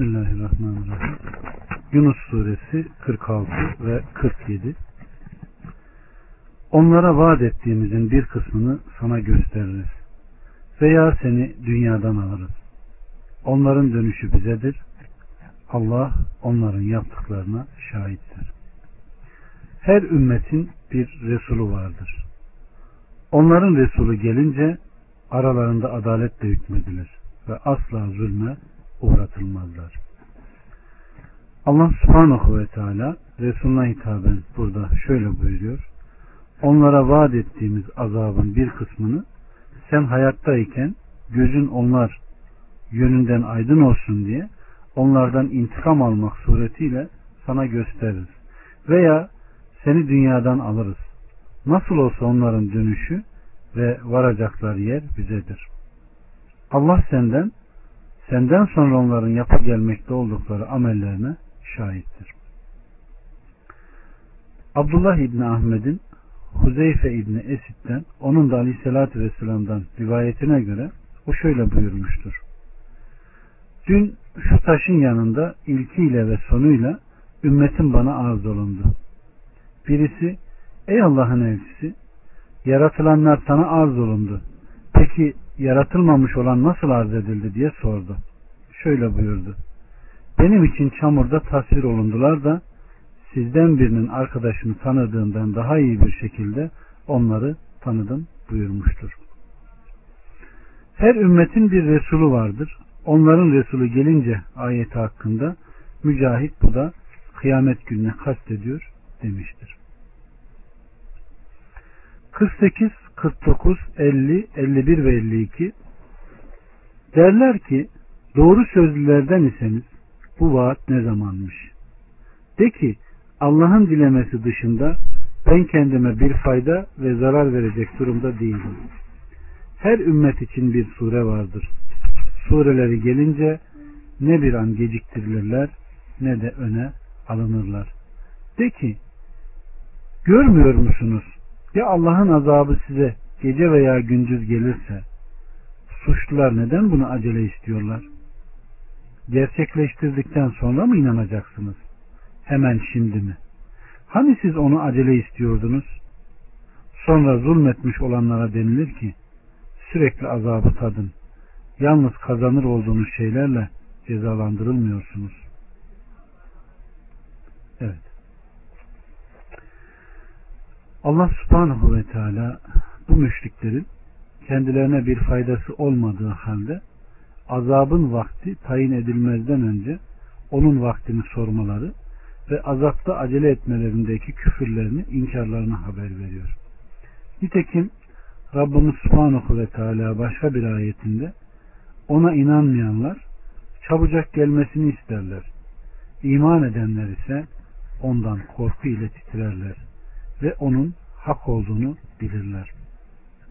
Bismillahirrahmanirrahim. Yunus suresi 46 ve 47 Onlara vaat ettiğimizin bir kısmını sana gösteririz. Veya seni dünyadan alırız. Onların dönüşü bizedir. Allah onların yaptıklarına şahittir. Her ümmetin bir Resulü vardır. Onların Resulü gelince aralarında adaletle hükmedilir ve asla zulme uğratılmazlar. Allah subhanahu ve teala Resulüne hitaben burada şöyle buyuruyor. Onlara vaat ettiğimiz azabın bir kısmını sen hayattayken gözün onlar yönünden aydın olsun diye onlardan intikam almak suretiyle sana gösteririz. Veya seni dünyadan alırız. Nasıl olsa onların dönüşü ve varacakları yer bizedir. Allah senden senden sonra onların yapı gelmekte oldukları amellerine şahittir. Abdullah İbni Ahmet'in Huzeyfe İbni Esid'den onun da Aleyhisselatü Vesselam'dan rivayetine göre o şöyle buyurmuştur. Dün şu taşın yanında ilkiyle ve sonuyla ümmetin bana arz olundu. Birisi ey Allah'ın elçisi yaratılanlar sana arz olundu. Peki yaratılmamış olan nasıl arz edildi diye sordu. Şöyle buyurdu. Benim için çamurda tasvir olundular da sizden birinin arkadaşını tanıdığından daha iyi bir şekilde onları tanıdım buyurmuştur. Her ümmetin bir Resulü vardır. Onların Resulü gelince ayeti hakkında Mücahit bu da kıyamet gününe kastediyor demiştir. 48, 49, 50, 51 ve 52 derler ki doğru sözlülerden iseniz bu vaat ne zamanmış? De ki Allah'ın dilemesi dışında ben kendime bir fayda ve zarar verecek durumda değilim. Her ümmet için bir sure vardır. Sureleri gelince ne bir an geciktirilirler ne de öne alınırlar. De ki görmüyor musunuz? Ya Allah'ın azabı size gece veya gündüz gelirse suçlular neden bunu acele istiyorlar? Gerçekleştirdikten sonra mı inanacaksınız? Hemen şimdi mi? Hani siz onu acele istiyordunuz? Sonra zulmetmiş olanlara denilir ki sürekli azabı tadın. Yalnız kazanır olduğunuz şeylerle cezalandırılmıyorsunuz. Evet. Allah subhanahu ve teala bu müşriklerin kendilerine bir faydası olmadığı halde azabın vakti tayin edilmezden önce onun vaktini sormaları ve azapta acele etmelerindeki küfürlerini, inkarlarını haber veriyor. Nitekim Rabbimiz Subhanahu ve Teala başka bir ayetinde ona inanmayanlar çabucak gelmesini isterler. İman edenler ise ondan korku ile titrerler ve onun hak olduğunu bilirler.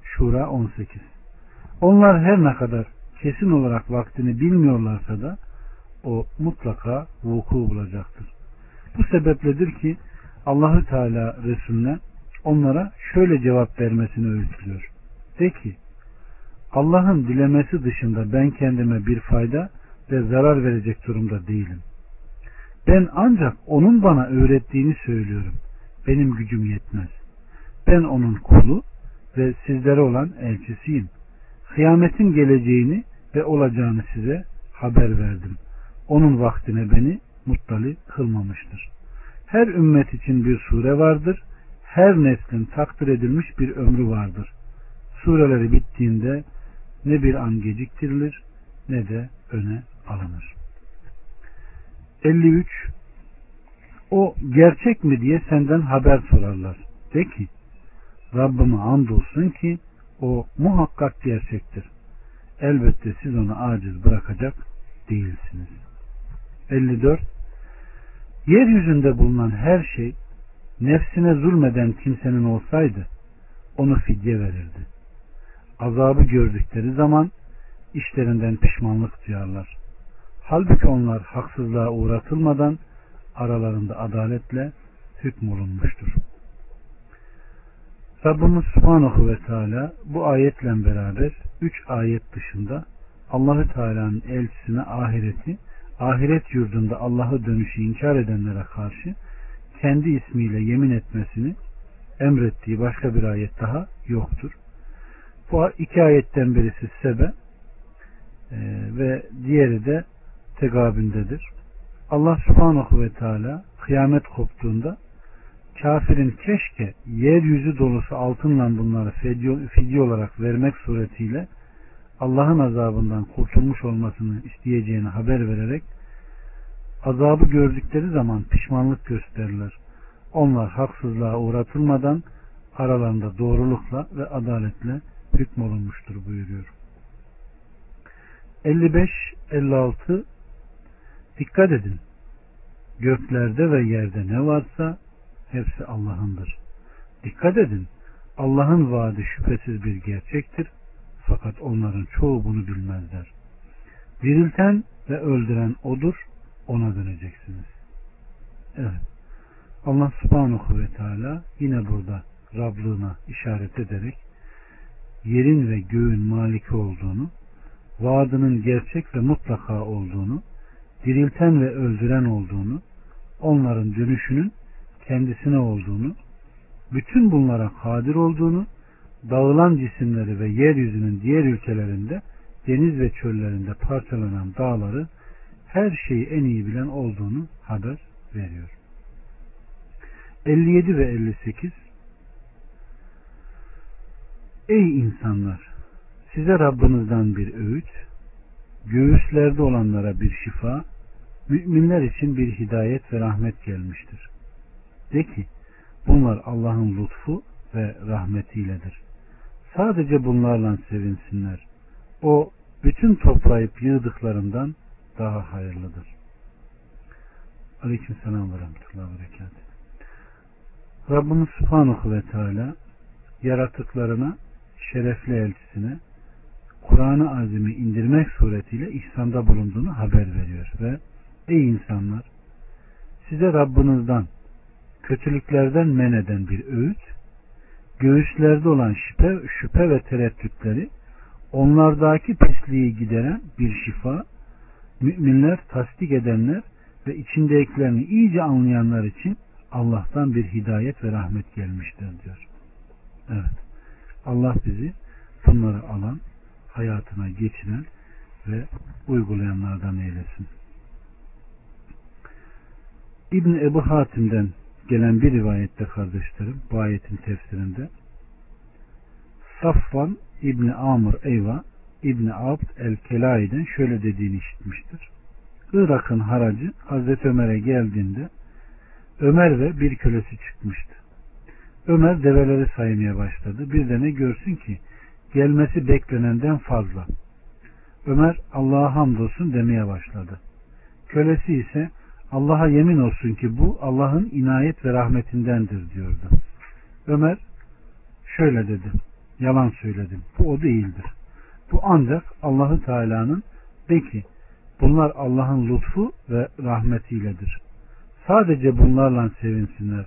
Şura 18 Onlar her ne kadar kesin olarak vaktini bilmiyorlarsa da o mutlaka vuku bulacaktır. Bu sebepledir ki Allahü Teala Resulüne onlara şöyle cevap vermesini öğütlüyor. De ki Allah'ın dilemesi dışında ben kendime bir fayda ve zarar verecek durumda değilim. Ben ancak onun bana öğrettiğini söylüyorum. Benim gücüm yetmez. Ben onun kulu ve sizlere olan elçisiyim. Kıyametin geleceğini ve olacağını size haber verdim. Onun vaktine beni muttali kılmamıştır. Her ümmet için bir sure vardır. Her neslin takdir edilmiş bir ömrü vardır. Sureleri bittiğinde ne bir an geciktirilir ne de öne alınır. 53 O gerçek mi diye senden haber sorarlar. De ki Rabbime andolsun ki o muhakkak gerçektir. Elbette siz onu aciz bırakacak değilsiniz. 54 Yeryüzünde bulunan her şey nefsine zulmeden kimsenin olsaydı onu fidye verirdi. Azabı gördükleri zaman işlerinden pişmanlık duyarlar. Halbuki onlar haksızlığa uğratılmadan aralarında adaletle hükmolunmuştur. Rabbimiz Subhanahu ve Teala bu ayetle beraber üç ayet dışında Allahü Teala'nın elçisine ahireti ahiret yurdunda Allah'ı dönüşü inkar edenlere karşı kendi ismiyle yemin etmesini emrettiği başka bir ayet daha yoktur. Bu iki ayetten birisi sebe e, ve diğeri de tegabündedir. Allah subhanahu ve teala kıyamet koptuğunda kafirin keşke yeryüzü dolusu altınla bunları fidye, olarak vermek suretiyle Allah'ın azabından kurtulmuş olmasını isteyeceğini haber vererek azabı gördükleri zaman pişmanlık gösterirler. Onlar haksızlığa uğratılmadan aralarında doğrulukla ve adaletle hükmolunmuştur buyuruyor. 55-56 Dikkat edin. Göklerde ve yerde ne varsa hepsi Allah'ındır. Dikkat edin. Allah'ın vaadi şüphesiz bir gerçektir. Fakat onların çoğu bunu bilmezler. Dirilten ve öldüren odur. Ona döneceksiniz. Evet. Allah subhanahu ve teala yine burada Rablığına işaret ederek yerin ve göğün maliki olduğunu, vaadının gerçek ve mutlaka olduğunu, dirilten ve öldüren olduğunu, onların dönüşünün kendisine olduğunu, bütün bunlara kadir olduğunu, dağılan cisimleri ve yeryüzünün diğer ülkelerinde, deniz ve çöllerinde parçalanan dağları her şeyi en iyi bilen olduğunu haber veriyor. 57 ve 58 Ey insanlar! Size Rabbinizden bir öğüt, göğüslerde olanlara bir şifa, müminler için bir hidayet ve rahmet gelmiştir. De ki, bunlar Allah'ın lütfu ve rahmetiyledir. Sadece bunlarla sevinsinler. O, bütün toplayıp yığdıklarından daha hayırlıdır. Aleyküm selam ve rahmetullahi ve berekat. Rabbimiz Subhanahu ve Teala yaratıklarına, şerefli elçisine Kur'an-ı Azim'i indirmek suretiyle ihsanda bulunduğunu haber veriyor ve ey insanlar size Rabbinizden kötülüklerden men eden bir öğüt göğüslerde olan şüphe, şüphe ve tereddütleri onlardaki pisliği gideren bir şifa müminler tasdik edenler ve içindekilerini iyice anlayanlar için Allah'tan bir hidayet ve rahmet gelmiştir diyor. Evet. Allah bizi bunları alan, hayatına geçiren ve uygulayanlardan eylesin. İbn Ebu Hatim'den gelen bir rivayette kardeşlerim bu ayetin tefsirinde Safvan İbni Amr Eyva İbni Abd el-Kelai'den şöyle dediğini işitmiştir. Irak'ın haracı Hazreti Ömer'e geldiğinde Ömer ve bir kölesi çıkmıştı. Ömer develeri saymaya başladı. Bir de ne görsün ki gelmesi beklenenden fazla. Ömer Allah'a hamdolsun demeye başladı. Kölesi ise Allah'a yemin olsun ki bu Allah'ın inayet ve rahmetindendir diyordu. Ömer şöyle dedi. Yalan söyledim. Bu o değildir. Bu ancak Allahü Teala'nın peki bunlar Allah'ın lütfu ve rahmetiyledir. Sadece bunlarla sevinsinler.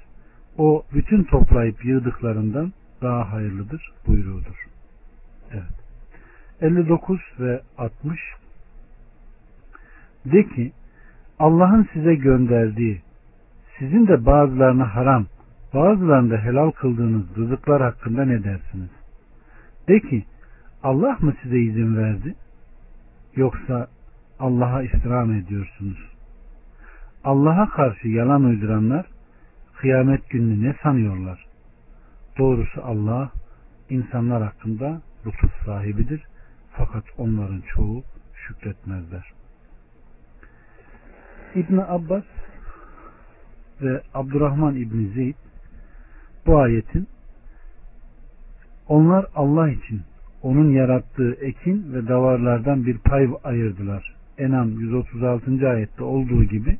O bütün toplayıp yığdıklarından daha hayırlıdır buyruğudur. Evet. 59 ve 60 De ki Allah'ın size gönderdiği sizin de bazılarını haram bazılarını da helal kıldığınız rızıklar hakkında ne dersiniz? De ki Allah mı size izin verdi? Yoksa Allah'a istirham ediyorsunuz. Allah'a karşı yalan uyduranlar kıyamet gününü ne sanıyorlar? Doğrusu Allah insanlar hakkında lütuf sahibidir. Fakat onların çoğu şükretmezler. İbn Abbas ve Abdurrahman İbni Zeyd bu ayetin onlar Allah için onun yarattığı ekin ve davarlardan bir pay ayırdılar. Enam 136. ayette olduğu gibi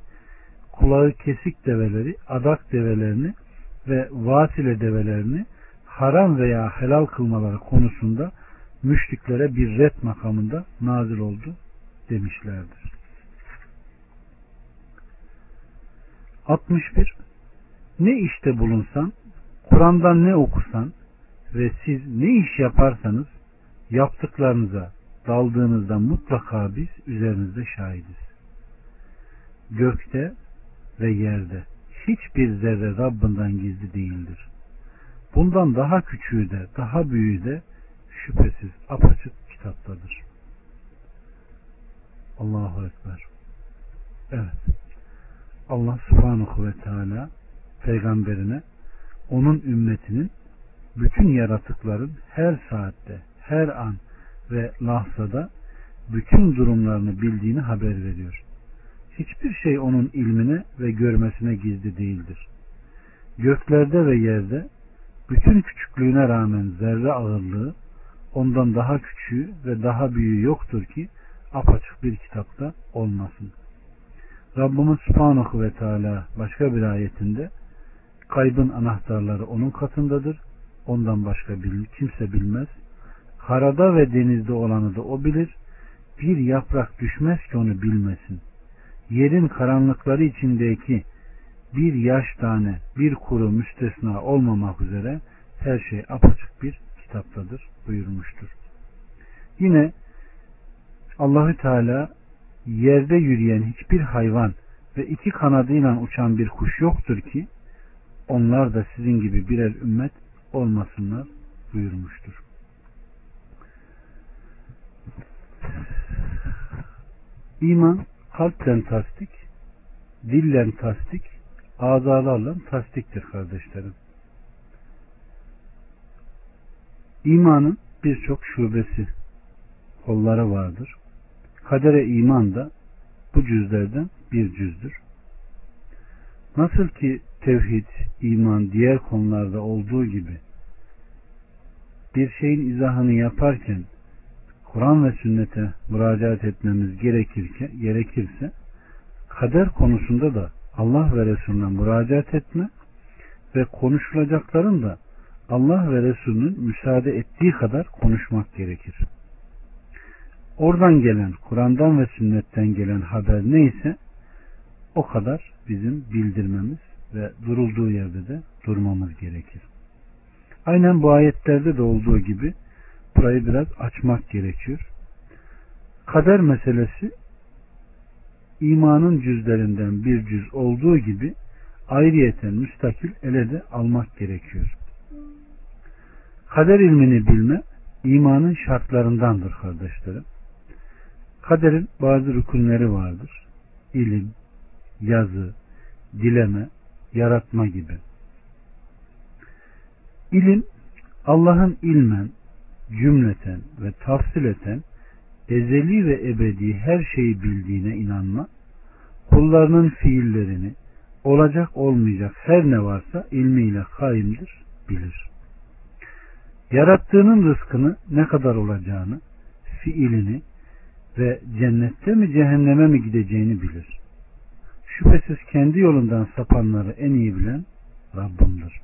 kulağı kesik develeri, adak develerini ve vasile develerini haram veya helal kılmaları konusunda müşriklere bir red makamında nazil oldu demişlerdir. 61. Ne işte bulunsan, Kur'an'dan ne okusan ve siz ne iş yaparsanız yaptıklarınıza daldığınızda mutlaka biz üzerinizde şahidiz. gökte ve yerde hiçbir zerre Rabbinden gizli değildir. Bundan daha küçüğü de daha büyüğü de şüphesiz apaçık kitaptadır. Allahu Ekber. Evet. Allah subhanahu ve teala peygamberine onun ümmetinin bütün yaratıkların her saatte, her an ve lahzada bütün durumlarını bildiğini haber veriyor. Hiçbir şey onun ilmine ve görmesine gizli değildir. Göklerde ve yerde bütün küçüklüğüne rağmen zerre ağırlığı ondan daha küçüğü ve daha büyüğü yoktur ki apaçık bir kitapta olmasın. Rabbimiz Subhanahu ve Teala başka bir ayetinde kaybın anahtarları onun katındadır. Ondan başka kimse bilmez. Karada ve denizde olanı da o bilir. Bir yaprak düşmez ki onu bilmesin. Yerin karanlıkları içindeki bir yaş tane, bir kuru müstesna olmamak üzere her şey apaçık bir kitaptadır buyurmuştur. Yine Allahü Teala yerde yürüyen hiçbir hayvan ve iki kanadıyla uçan bir kuş yoktur ki onlar da sizin gibi birer ümmet olmasınlar buyurmuştur. İman kalpten tasdik, dillen tasdik, azalarla tasdiktir kardeşlerim. İmanın birçok şubesi, kolları vardır. Kadere iman da bu cüzlerden bir cüzdür. Nasıl ki tevhid, iman diğer konularda olduğu gibi bir şeyin izahını yaparken Kur'an ve sünnete müracaat etmemiz gerekirke, gerekirse kader konusunda da Allah ve Resulüne müracaat etme ve konuşulacakların da Allah ve Resulünün müsaade ettiği kadar konuşmak gerekir. Oradan gelen, Kur'an'dan ve sünnetten gelen haber neyse o kadar bizim bildirmemiz ve durulduğu yerde de durmamız gerekir. Aynen bu ayetlerde de olduğu gibi burayı biraz açmak gerekiyor. Kader meselesi imanın cüzlerinden bir cüz olduğu gibi ayrıyeten müstakil ele de almak gerekiyor. Kader ilmini bilme imanın şartlarındandır kardeşlerim. Kaderin bazı rükünleri vardır. İlim, yazı, dileme, yaratma gibi. İlim Allah'ın ilmen, cümleten ve tafsileten ezeli ve ebedi her şeyi bildiğine inanma, kullarının fiillerini, olacak olmayacak her ne varsa ilmiyle kaimdir, bilir. Yarattığının rızkını ne kadar olacağını, fiilini ve cennette mi cehenneme mi gideceğini bilir. Şüphesiz kendi yolundan sapanları en iyi bilen Rabbimdir.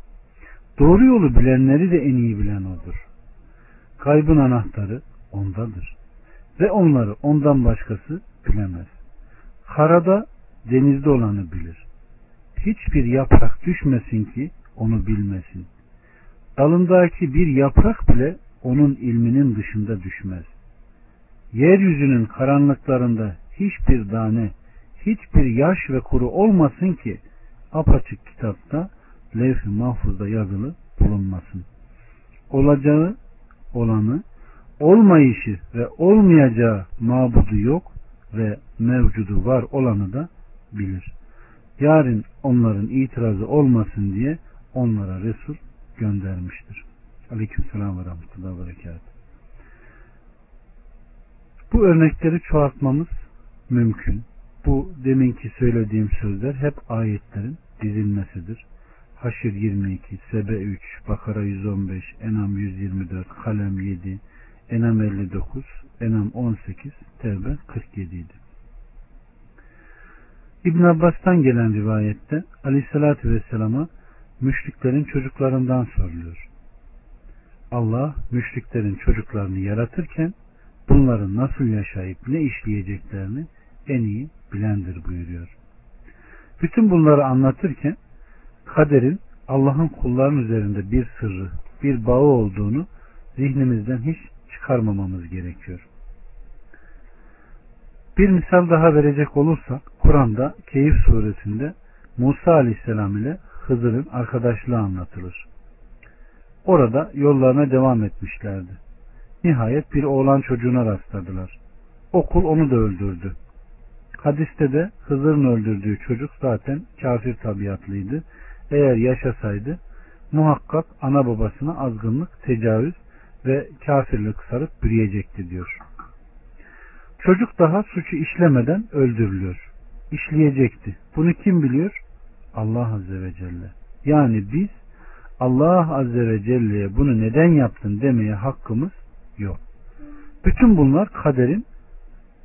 Doğru yolu bilenleri de en iyi bilen O'dur. Kaybın anahtarı O'ndadır. Ve onları ondan başkası bilemez. Karada, denizde olanı bilir. Hiçbir yaprak düşmesin ki onu bilmesin. Dalındaki bir yaprak bile onun ilminin dışında düşmez. Yeryüzünün karanlıklarında hiçbir tane, hiçbir yaş ve kuru olmasın ki apaçık kitapta levh-i mahfuzda yazılı bulunmasın. Olacağı, olanı, olmayışı ve olmayacağı mabudu yok ve mevcudu var olanı da bilir. Yarın onların itirazı olmasın diye onlara Resul göndermiştir. Aleyküm selam ve rahmetullahi ve berekat. Bu örnekleri çoğaltmamız mümkün. Bu deminki söylediğim sözler hep ayetlerin dizilmesidir. Haşir 22, Sebe 3, Bakara 115, Enam 124, Kalem 7, Enam 59, Enam 18, Tevbe 47 idi. İbn Abbas'tan gelen rivayette Aleyhisselatü Vesselam'a müşriklerin çocuklarından soruluyor. Allah müşriklerin çocuklarını yaratırken bunların nasıl yaşayıp ne işleyeceklerini en iyi bilendir buyuruyor. Bütün bunları anlatırken kaderin Allah'ın kulların üzerinde bir sırrı, bir bağı olduğunu zihnimizden hiç çıkarmamamız gerekiyor. Bir misal daha verecek olursak Kur'an'da Keyif suresinde Musa aleyhisselam ile Hızır'ın arkadaşlığı anlatılır. Orada yollarına devam etmişlerdi. Nihayet bir oğlan çocuğuna rastladılar. Okul onu da öldürdü. Hadiste de Hızır'ın öldürdüğü çocuk zaten kafir tabiatlıydı. Eğer yaşasaydı muhakkak ana babasına azgınlık, tecavüz ve kafirlik sarıp bürüyecekti diyor. Çocuk daha suçu işlemeden öldürülüyor. İşleyecekti. Bunu kim biliyor? Allah Azze ve Celle. Yani biz Allah Azze ve Celle'ye bunu neden yaptın demeye hakkımız yok. Bütün bunlar kaderin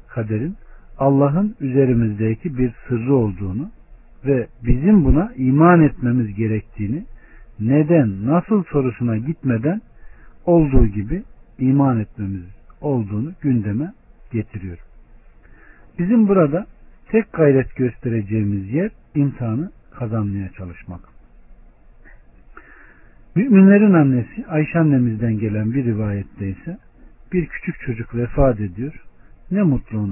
kaderin Allah'ın üzerimizdeki bir sırrı olduğunu ve bizim buna iman etmemiz gerektiğini neden, nasıl sorusuna gitmeden olduğu gibi iman etmemiz olduğunu gündeme getiriyor. Bizim burada tek gayret göstereceğimiz yer imtihanı kazanmaya çalışmak. Müminlerin annesi Ayşe annemizden gelen bir rivayette ise bir küçük çocuk vefat ediyor. Ne mutlu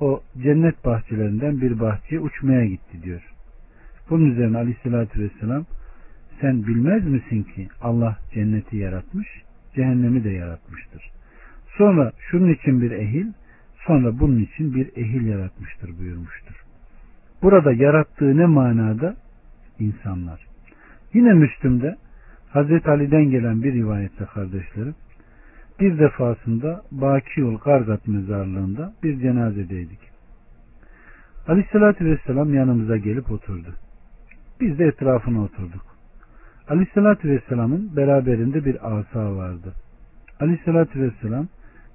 O cennet bahçelerinden bir bahçeye uçmaya gitti diyor. Bunun üzerine aleyhissalatü vesselam sen bilmez misin ki Allah cenneti yaratmış, cehennemi de yaratmıştır. Sonra şunun için bir ehil, sonra bunun için bir ehil yaratmıştır buyurmuştur. Burada yarattığı ne manada? insanlar. Yine Müslüm'de Hazreti Ali'den gelen bir rivayette kardeşlerim, bir defasında Bakiyul Gargat mezarlığında bir cenazedeydik. Aleyhissalatü Vesselam yanımıza gelip oturdu. Biz de etrafına oturduk. Aleyhissalatü Vesselam'ın beraberinde bir asa vardı. Aleyhissalatü Vesselam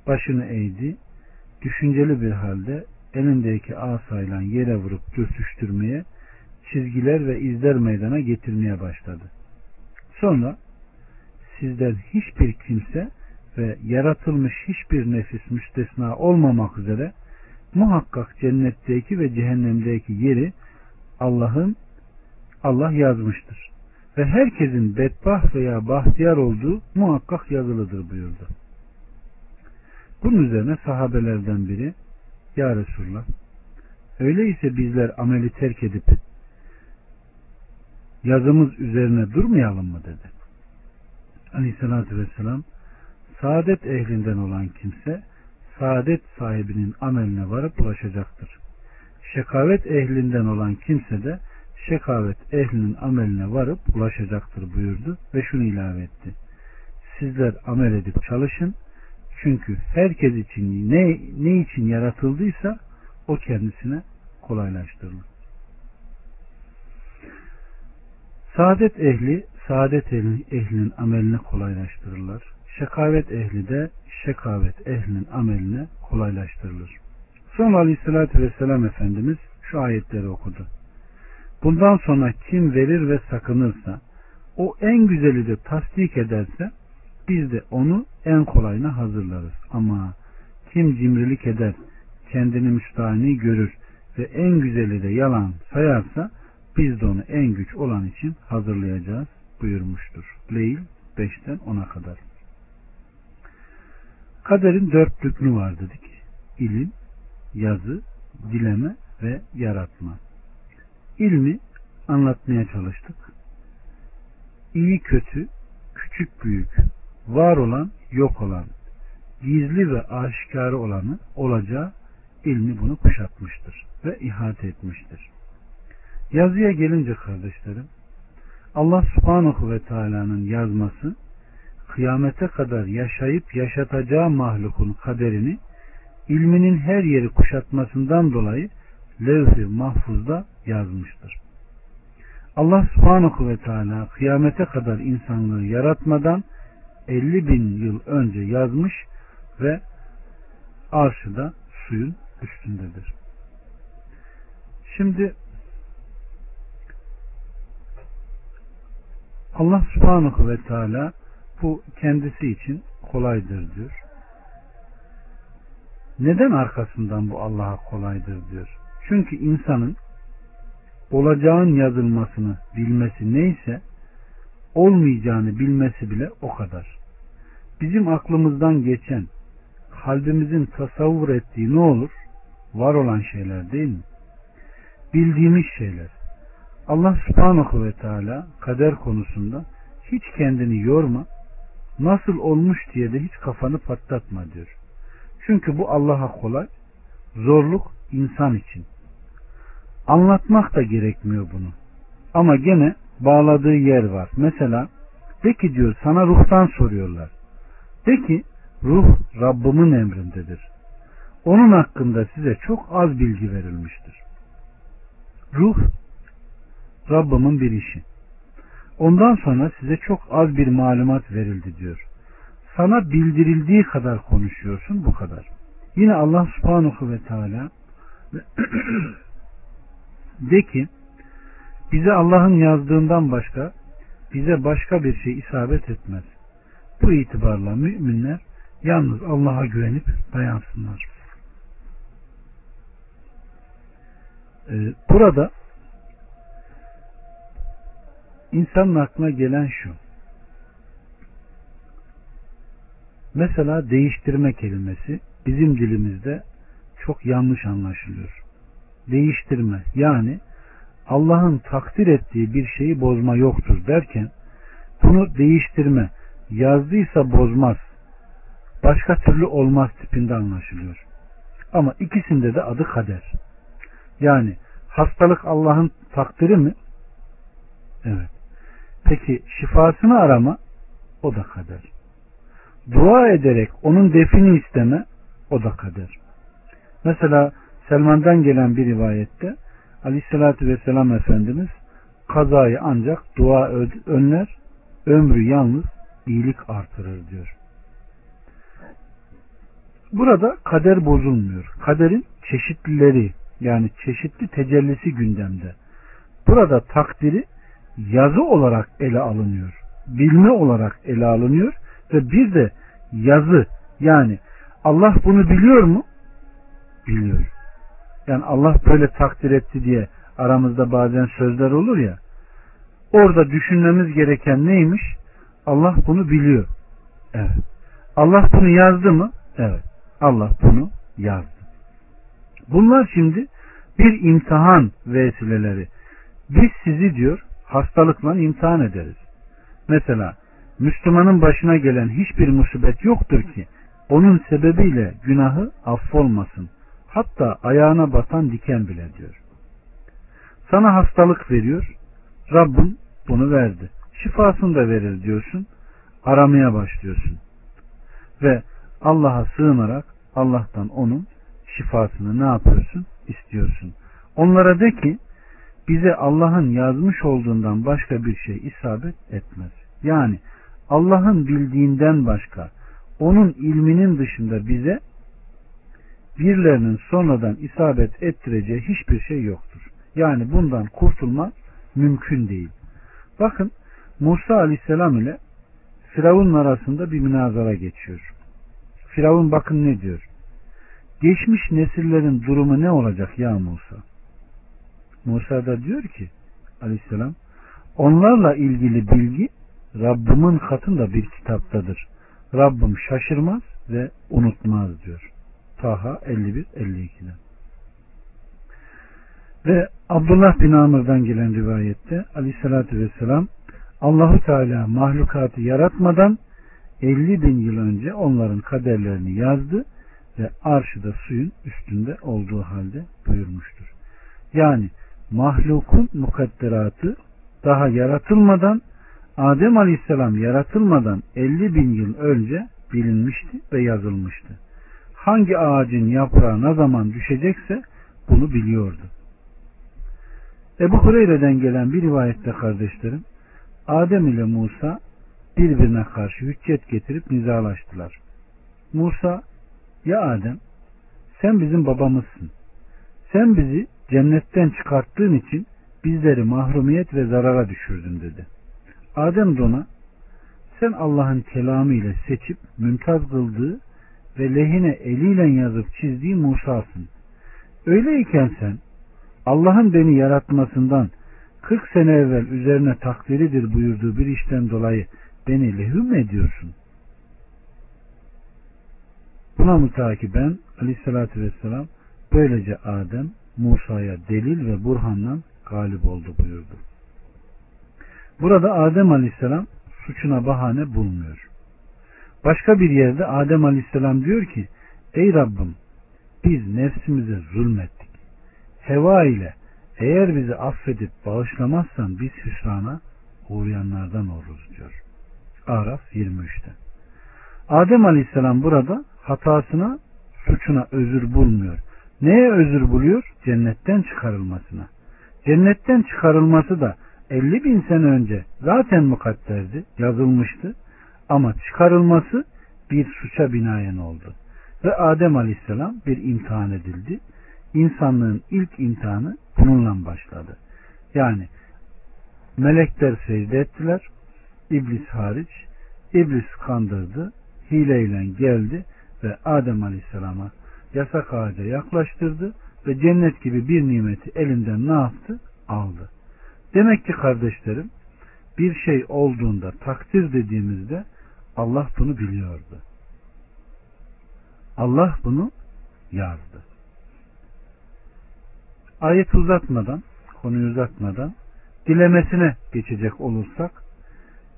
başını eğdi, düşünceli bir halde elindeki asayla yere vurup dürtüştürmeye, çizgiler ve izler meydana getirmeye başladı. Sonra sizden hiçbir kimse ve yaratılmış hiçbir nefis müstesna olmamak üzere muhakkak cennetteki ve cehennemdeki yeri Allah'ın Allah yazmıştır. Ve herkesin bedbaht veya bahtiyar olduğu muhakkak yazılıdır buyurdu. Bunun üzerine sahabelerden biri Ya Resulullah öyleyse bizler ameli terk edip yazımız üzerine durmayalım mı dedi. Aleyhissalatü vesselam saadet ehlinden olan kimse saadet sahibinin ameline varıp ulaşacaktır. Şekavet ehlinden olan kimse de şekavet ehlinin ameline varıp ulaşacaktır buyurdu ve şunu ilave etti. Sizler amel edip çalışın çünkü herkes için ne, ne için yaratıldıysa o kendisine kolaylaştırılır. Saadet ehli, saadet ehlinin amelini kolaylaştırırlar. Şekavet ehli de şekavet ehlinin amelini kolaylaştırılır. Sonra aleyhissalatü vesselam Efendimiz şu ayetleri okudu. Bundan sonra kim verir ve sakınırsa, o en güzeli de tasdik ederse, biz de onu en kolayına hazırlarız. Ama kim cimrilik eder, kendini müstahni görür ve en güzeli de yalan sayarsa, biz de onu en güç olan için hazırlayacağız buyurmuştur. Leyl 5'ten 10'a kadar. Kaderin dört rüknü var dedik. İlim, yazı, dileme ve yaratma. İlmi anlatmaya çalıştık. İyi kötü, küçük büyük, var olan, yok olan, gizli ve aşikarı olanı olacağı ilmi bunu kuşatmıştır ve ihate etmiştir. Yazıya gelince kardeşlerim, Allah subhanahu ve teala'nın yazması, kıyamete kadar yaşayıp yaşatacağı mahlukun kaderini, ilminin her yeri kuşatmasından dolayı levh-i mahfuzda yazmıştır. Allah subhanahu ve teala kıyamete kadar insanlığı yaratmadan 50 bin yıl önce yazmış ve arşı da suyun üstündedir. Şimdi Allah subhanahu ve teala bu kendisi için kolaydır diyor. Neden arkasından bu Allah'a kolaydır diyor. Çünkü insanın olacağın yazılmasını bilmesi neyse olmayacağını bilmesi bile o kadar. Bizim aklımızdan geçen, kalbimizin tasavvur ettiği ne olur? Var olan şeyler değil mi? bildiğimiz şeyler. Allah subhanahu ve teala kader konusunda hiç kendini yorma, nasıl olmuş diye de hiç kafanı patlatma diyor. Çünkü bu Allah'a kolay, zorluk insan için. Anlatmak da gerekmiyor bunu. Ama gene bağladığı yer var. Mesela de ki diyor sana ruhtan soruyorlar. De ki ruh Rabbimin emrindedir. Onun hakkında size çok az bilgi verilmiştir. Ruh Rabbimin bir işi. Ondan sonra size çok az bir malumat verildi diyor. Sana bildirildiği kadar konuşuyorsun bu kadar. Yine Allah subhanahu ve teala de ki bize Allah'ın yazdığından başka bize başka bir şey isabet etmez. Bu itibarla müminler yalnız Allah'a güvenip dayansınlar. Ee, burada insanın aklına gelen şu. Mesela değiştirme kelimesi bizim dilimizde çok yanlış anlaşılıyor. Değiştirme yani Allah'ın takdir ettiği bir şeyi bozma yoktur derken bunu değiştirme yazdıysa bozmaz başka türlü olmaz tipinde anlaşılıyor. Ama ikisinde de adı kader. Yani hastalık Allah'ın takdiri mi? Evet. Peki şifasını arama o da kader. Dua ederek onun defini isteme o da kader. Mesela Selman'dan gelen bir rivayette Aleyhisselatü Vesselam Efendimiz kazayı ancak dua önler, ömrü yalnız iyilik artırır diyor. Burada kader bozulmuyor. Kaderin çeşitlileri yani çeşitli tecellisi gündemde. Burada takdiri yazı olarak ele alınıyor. Bilme olarak ele alınıyor ve bir de yazı yani Allah bunu biliyor mu? Biliyor. Yani Allah böyle takdir etti diye aramızda bazen sözler olur ya. Orada düşünmemiz gereken neymiş? Allah bunu biliyor. Evet. Allah bunu yazdı mı? Evet. Allah bunu yazdı. Bunlar şimdi bir imtihan vesileleri. Biz sizi diyor hastalıkla imtihan ederiz. Mesela Müslümanın başına gelen hiçbir musibet yoktur ki onun sebebiyle günahı affolmasın. Hatta ayağına batan diken bile diyor. Sana hastalık veriyor. Rabbim bunu verdi. Şifasını da verir diyorsun. Aramaya başlıyorsun. Ve Allah'a sığınarak Allah'tan onun şifasını ne yapıyorsun? istiyorsun. Onlara de ki bize Allah'ın yazmış olduğundan başka bir şey isabet etmez. Yani Allah'ın bildiğinden başka onun ilminin dışında bize birilerinin sonradan isabet ettireceği hiçbir şey yoktur. Yani bundan kurtulma mümkün değil. Bakın Musa aleyhisselam ile Firavun'un arasında bir münazara geçiyor. Firavun bakın ne diyor. Geçmiş nesillerin durumu ne olacak ya Musa? Musa da diyor ki aleyhisselam onlarla ilgili bilgi Rabbimin katında bir kitaptadır. Rabbim şaşırmaz ve unutmaz diyor. Taha 51-52'den. Ve Abdullah bin Amr'dan gelen rivayette aleyhissalatü vesselam Allahu Teala mahlukatı yaratmadan 50 bin yıl önce onların kaderlerini yazdı ve arşı da suyun üstünde olduğu halde buyurmuştur. Yani mahlukun mukadderatı daha yaratılmadan Adem Aleyhisselam yaratılmadan 50 bin yıl önce bilinmişti ve yazılmıştı. Hangi ağacın yaprağı ne zaman düşecekse bunu biliyordu. Ebu Hureyre'den gelen bir rivayette kardeşlerim Adem ile Musa birbirine karşı hüccet getirip nizalaştılar. Musa ya Adem sen bizim babamızsın. Sen bizi cennetten çıkarttığın için bizleri mahrumiyet ve zarara düşürdün dedi. Adem de ona sen Allah'ın kelamı ile seçip mümtaz kıldığı ve lehine eliyle yazıp çizdiği Musa'sın. Öyleyken sen Allah'ın beni yaratmasından 40 sene evvel üzerine takdiridir buyurduğu bir işten dolayı beni lehü mü ediyorsun? Buna mütakiben aleyhissalatü vesselam böylece Adem Musa'ya delil ve burhanla galip oldu buyurdu. Burada Adem Aleyhisselam suçuna bahane bulmuyor. Başka bir yerde Adem Aleyhisselam diyor ki Ey Rabbim biz nefsimize zulmettik. Heva ile eğer bizi affedip bağışlamazsan biz hüsrana uğrayanlardan oluruz diyor. Araf 23'te. Adem Aleyhisselam burada hatasına, suçuna özür bulmuyor. Neye özür buluyor? Cennetten çıkarılmasına. Cennetten çıkarılması da 50 bin sene önce zaten mukadderdi, yazılmıştı. Ama çıkarılması bir suça binaen oldu. Ve Adem Aleyhisselam bir imtihan edildi. İnsanlığın ilk imtihanı bununla başladı. Yani melekler secde ettiler. İblis hariç. İblis kandırdı. Hileyle geldi ve Adem Aleyhisselam'a yasak ağaca yaklaştırdı ve cennet gibi bir nimeti elinden ne yaptı? Aldı. Demek ki kardeşlerim bir şey olduğunda takdir dediğimizde Allah bunu biliyordu. Allah bunu yazdı. Ayet uzatmadan, konuyu uzatmadan dilemesine geçecek olursak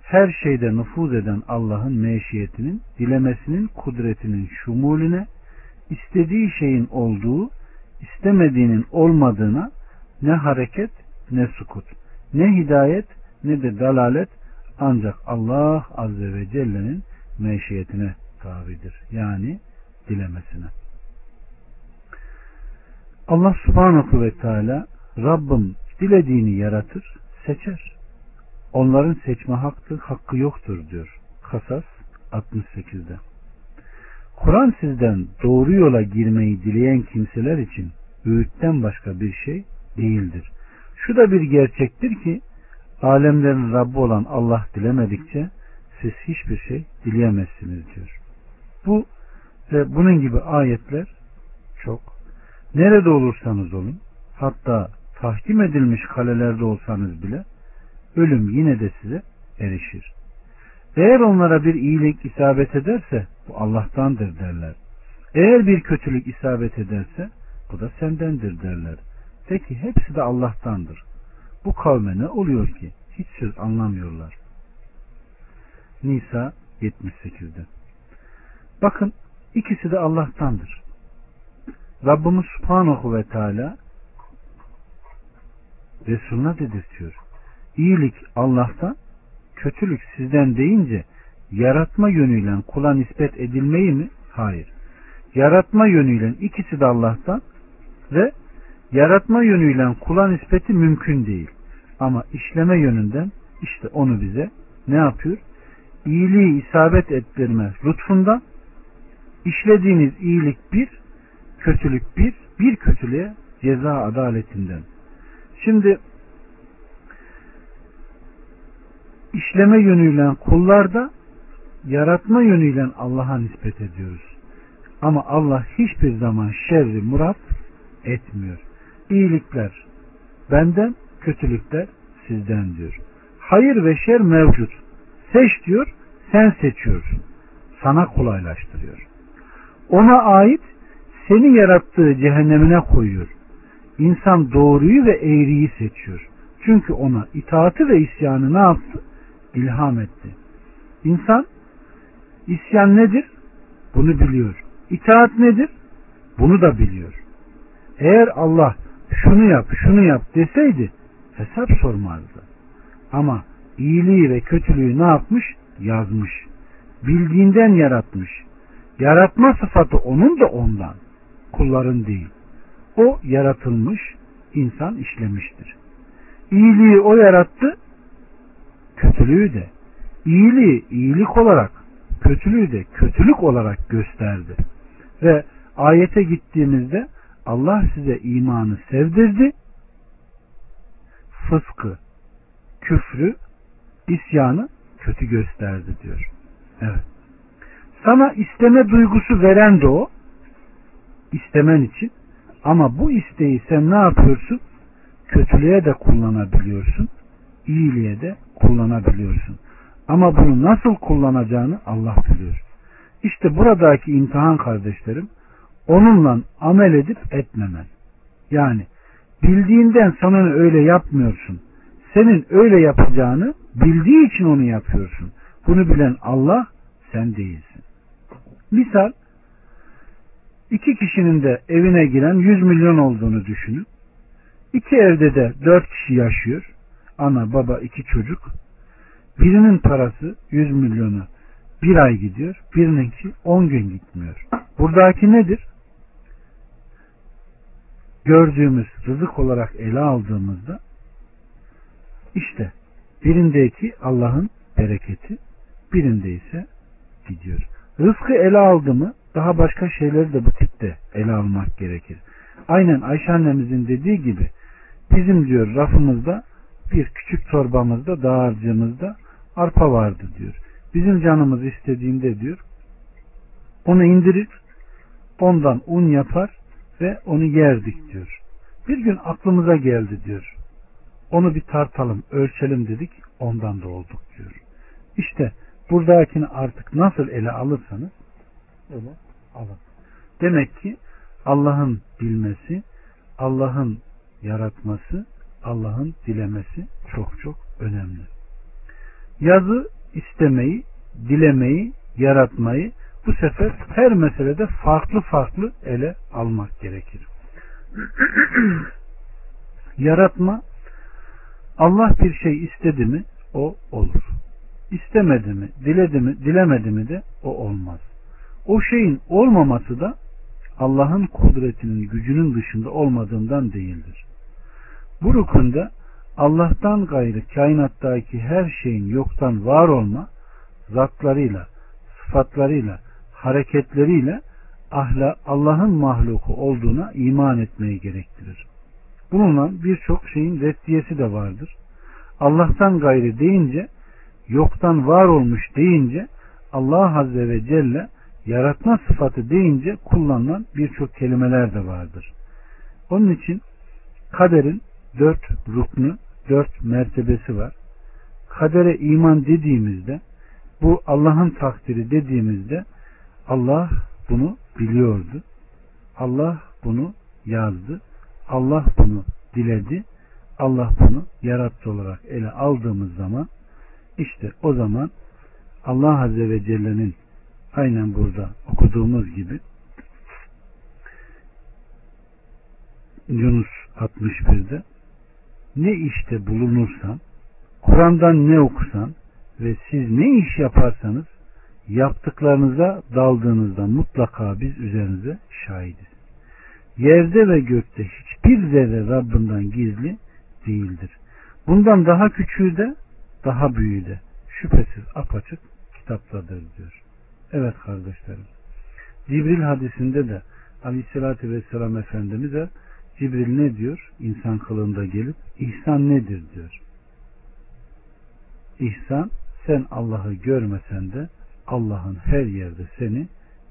her şeyde nüfuz eden Allah'ın meşiyetinin, dilemesinin kudretinin şumulüne, istediği şeyin olduğu, istemediğinin olmadığına ne hareket ne sukut, ne hidayet ne de dalalet ancak Allah Azze ve Celle'nin meşiyetine tabidir. Yani dilemesine. Allah subhanahu ve teala Rabbim dilediğini yaratır, seçer. Onların seçme hakkı, hakkı yoktur diyor. Kasas 68'de. Kur'an sizden doğru yola girmeyi dileyen kimseler için öğütten başka bir şey değildir. Şu da bir gerçektir ki alemlerin Rabbi olan Allah dilemedikçe siz hiçbir şey dileyemezsiniz diyor. Bu ve bunun gibi ayetler çok. Nerede olursanız olun, hatta tahkim edilmiş kalelerde olsanız bile ölüm yine de size erişir. Eğer onlara bir iyilik isabet ederse bu Allah'tandır derler. Eğer bir kötülük isabet ederse bu da sendendir derler. Peki hepsi de Allah'tandır. Bu kavme ne oluyor ki? Hiç söz anlamıyorlar. Nisa 78'de. Bakın ikisi de Allah'tandır. Rabbimiz Subhanahu ve Teala Resuluna dedirtiyor. İyilik Allah'tan, kötülük sizden deyince yaratma yönüyle kula nispet edilmeyi mi? Hayır. Yaratma yönüyle ikisi de Allah'tan ve yaratma yönüyle kula nispeti mümkün değil. Ama işleme yönünden işte onu bize ne yapıyor? İyiliği isabet ettirme lütfundan işlediğiniz iyilik bir, kötülük bir, bir kötülüğe ceza adaletinden. Şimdi işleme yönüyle kullarda yaratma yönüyle Allah'a nispet ediyoruz. Ama Allah hiçbir zaman şerri murat etmiyor. İyilikler benden, kötülükler sizden diyor. Hayır ve şer mevcut. Seç diyor, sen seçiyorsun. Sana kolaylaştırıyor. Ona ait seni yarattığı cehennemine koyuyor. İnsan doğruyu ve eğriyi seçiyor. Çünkü ona itaati ve isyanı ne yaptı? İlham etti. İnsan isyan nedir? Bunu biliyor. İtaat nedir? Bunu da biliyor. Eğer Allah şunu yap, şunu yap deseydi hesap sormazdı. Ama iyiliği ve kötülüğü ne yapmış? Yazmış. Bildiğinden yaratmış. Yaratma sıfatı onun da ondan. Kulların değil. O yaratılmış, insan işlemiştir. İyiliği o yarattı, kötülüğü de. İyiliği iyilik olarak, kötülüğü de kötülük olarak gösterdi. Ve ayete gittiğimizde Allah size imanı sevdirdi, fıskı, küfrü, isyanı kötü gösterdi diyor. Evet. Sana isteme duygusu veren de o, istemen için. Ama bu isteği sen ne yapıyorsun? Kötülüğe de kullanabiliyorsun, iyiliğe de kullanabiliyorsun. Ama bunu nasıl kullanacağını Allah biliyor. İşte buradaki imtihan kardeşlerim, onunla amel edip etmemen. Yani bildiğinden sana öyle yapmıyorsun. Senin öyle yapacağını bildiği için onu yapıyorsun. Bunu bilen Allah sen değilsin. Misal iki kişinin de evine giren 100 milyon olduğunu düşünün. İki evde de dört kişi yaşıyor. Ana, baba, iki çocuk. Birinin parası 100 milyonu bir ay gidiyor. Birininki 10 gün gitmiyor. Buradaki nedir? Gördüğümüz rızık olarak ele aldığımızda işte birindeki Allah'ın bereketi birinde ise gidiyor. Rızkı ele aldı mı daha başka şeyleri de bu tipte ele almak gerekir. Aynen Ayşe annemizin dediği gibi bizim diyor rafımızda bir küçük torbamızda dağarcığımızda arpa vardı diyor. Bizim canımız istediğinde diyor onu indirir ondan un yapar ve onu yerdik diyor. Bir gün aklımıza geldi diyor. Onu bir tartalım, ölçelim dedik, ondan da olduk diyor. İşte buradakini artık nasıl ele alırsanız öyle alın. Demek ki Allah'ın bilmesi, Allah'ın yaratması, Allah'ın dilemesi çok çok önemli. Yazı istemeyi, dilemeyi, yaratmayı bu sefer her meselede farklı farklı ele almak gerekir. Yaratma Allah bir şey istedi mi o olur. İstemedi mi, diledi mi, dilemedi mi de o olmaz. O şeyin olmaması da Allah'ın kudretinin gücünün dışında olmadığından değildir. Bu rukunda Allah'tan gayrı kainattaki her şeyin yoktan var olma zatlarıyla, sıfatlarıyla, hareketleriyle ahla Allah'ın mahluku olduğuna iman etmeyi gerektirir. Bununla birçok şeyin reddiyesi de vardır. Allah'tan gayrı deyince, yoktan var olmuş deyince, Allah Azze ve Celle yaratma sıfatı deyince kullanılan birçok kelimeler de vardır. Onun için kaderin dört ruknu, dört mertebesi var. Kadere iman dediğimizde, bu Allah'ın takdiri dediğimizde Allah bunu biliyordu. Allah bunu yazdı. Allah bunu diledi. Allah bunu yarattı olarak ele aldığımız zaman işte o zaman Allah Azze ve Celle'nin aynen burada okuduğumuz gibi Yunus 61'de ne işte bulunursan Kur'an'dan ne okusan ve siz ne iş yaparsanız yaptıklarınıza daldığınızda mutlaka biz üzerinize şahidiz. Yerde ve gökte hiçbir zerre Rabbinden gizli değildir. Bundan daha küçüğü de daha büyüğü de şüphesiz apaçık kitaptadır diyor. Evet kardeşlerim. Cibril hadisinde de Aleyhisselatü Vesselam Efendimiz'e Cibril ne diyor? İnsan kılığında gelip ihsan nedir diyor. İhsan sen Allah'ı görmesen de Allah'ın her yerde seni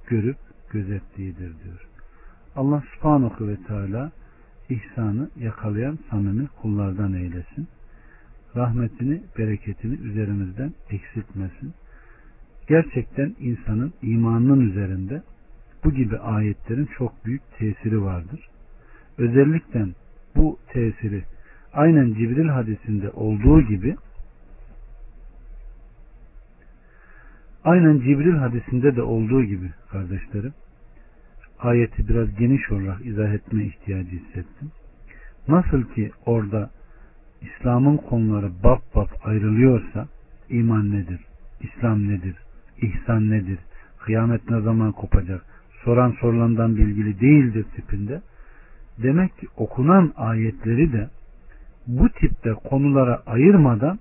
görüp gözettiğidir diyor. Allah subhanahu ve teala ihsanı yakalayan samimi kullardan eylesin. Rahmetini, bereketini üzerimizden eksiltmesin. Gerçekten insanın imanının üzerinde bu gibi ayetlerin çok büyük tesiri vardır. Özellikle bu tesiri aynen Cibril hadisinde olduğu gibi aynen Cibril hadisinde de olduğu gibi kardeşlerim ayeti biraz geniş olarak izah etme ihtiyacı hissettim. Nasıl ki orada İslam'ın konuları bab bab ayrılıyorsa iman nedir, İslam nedir, ihsan nedir, kıyamet ne zaman kopacak, soran sorulandan bilgili değildir tipinde. Demek ki okunan ayetleri de bu tipte konulara ayırmadan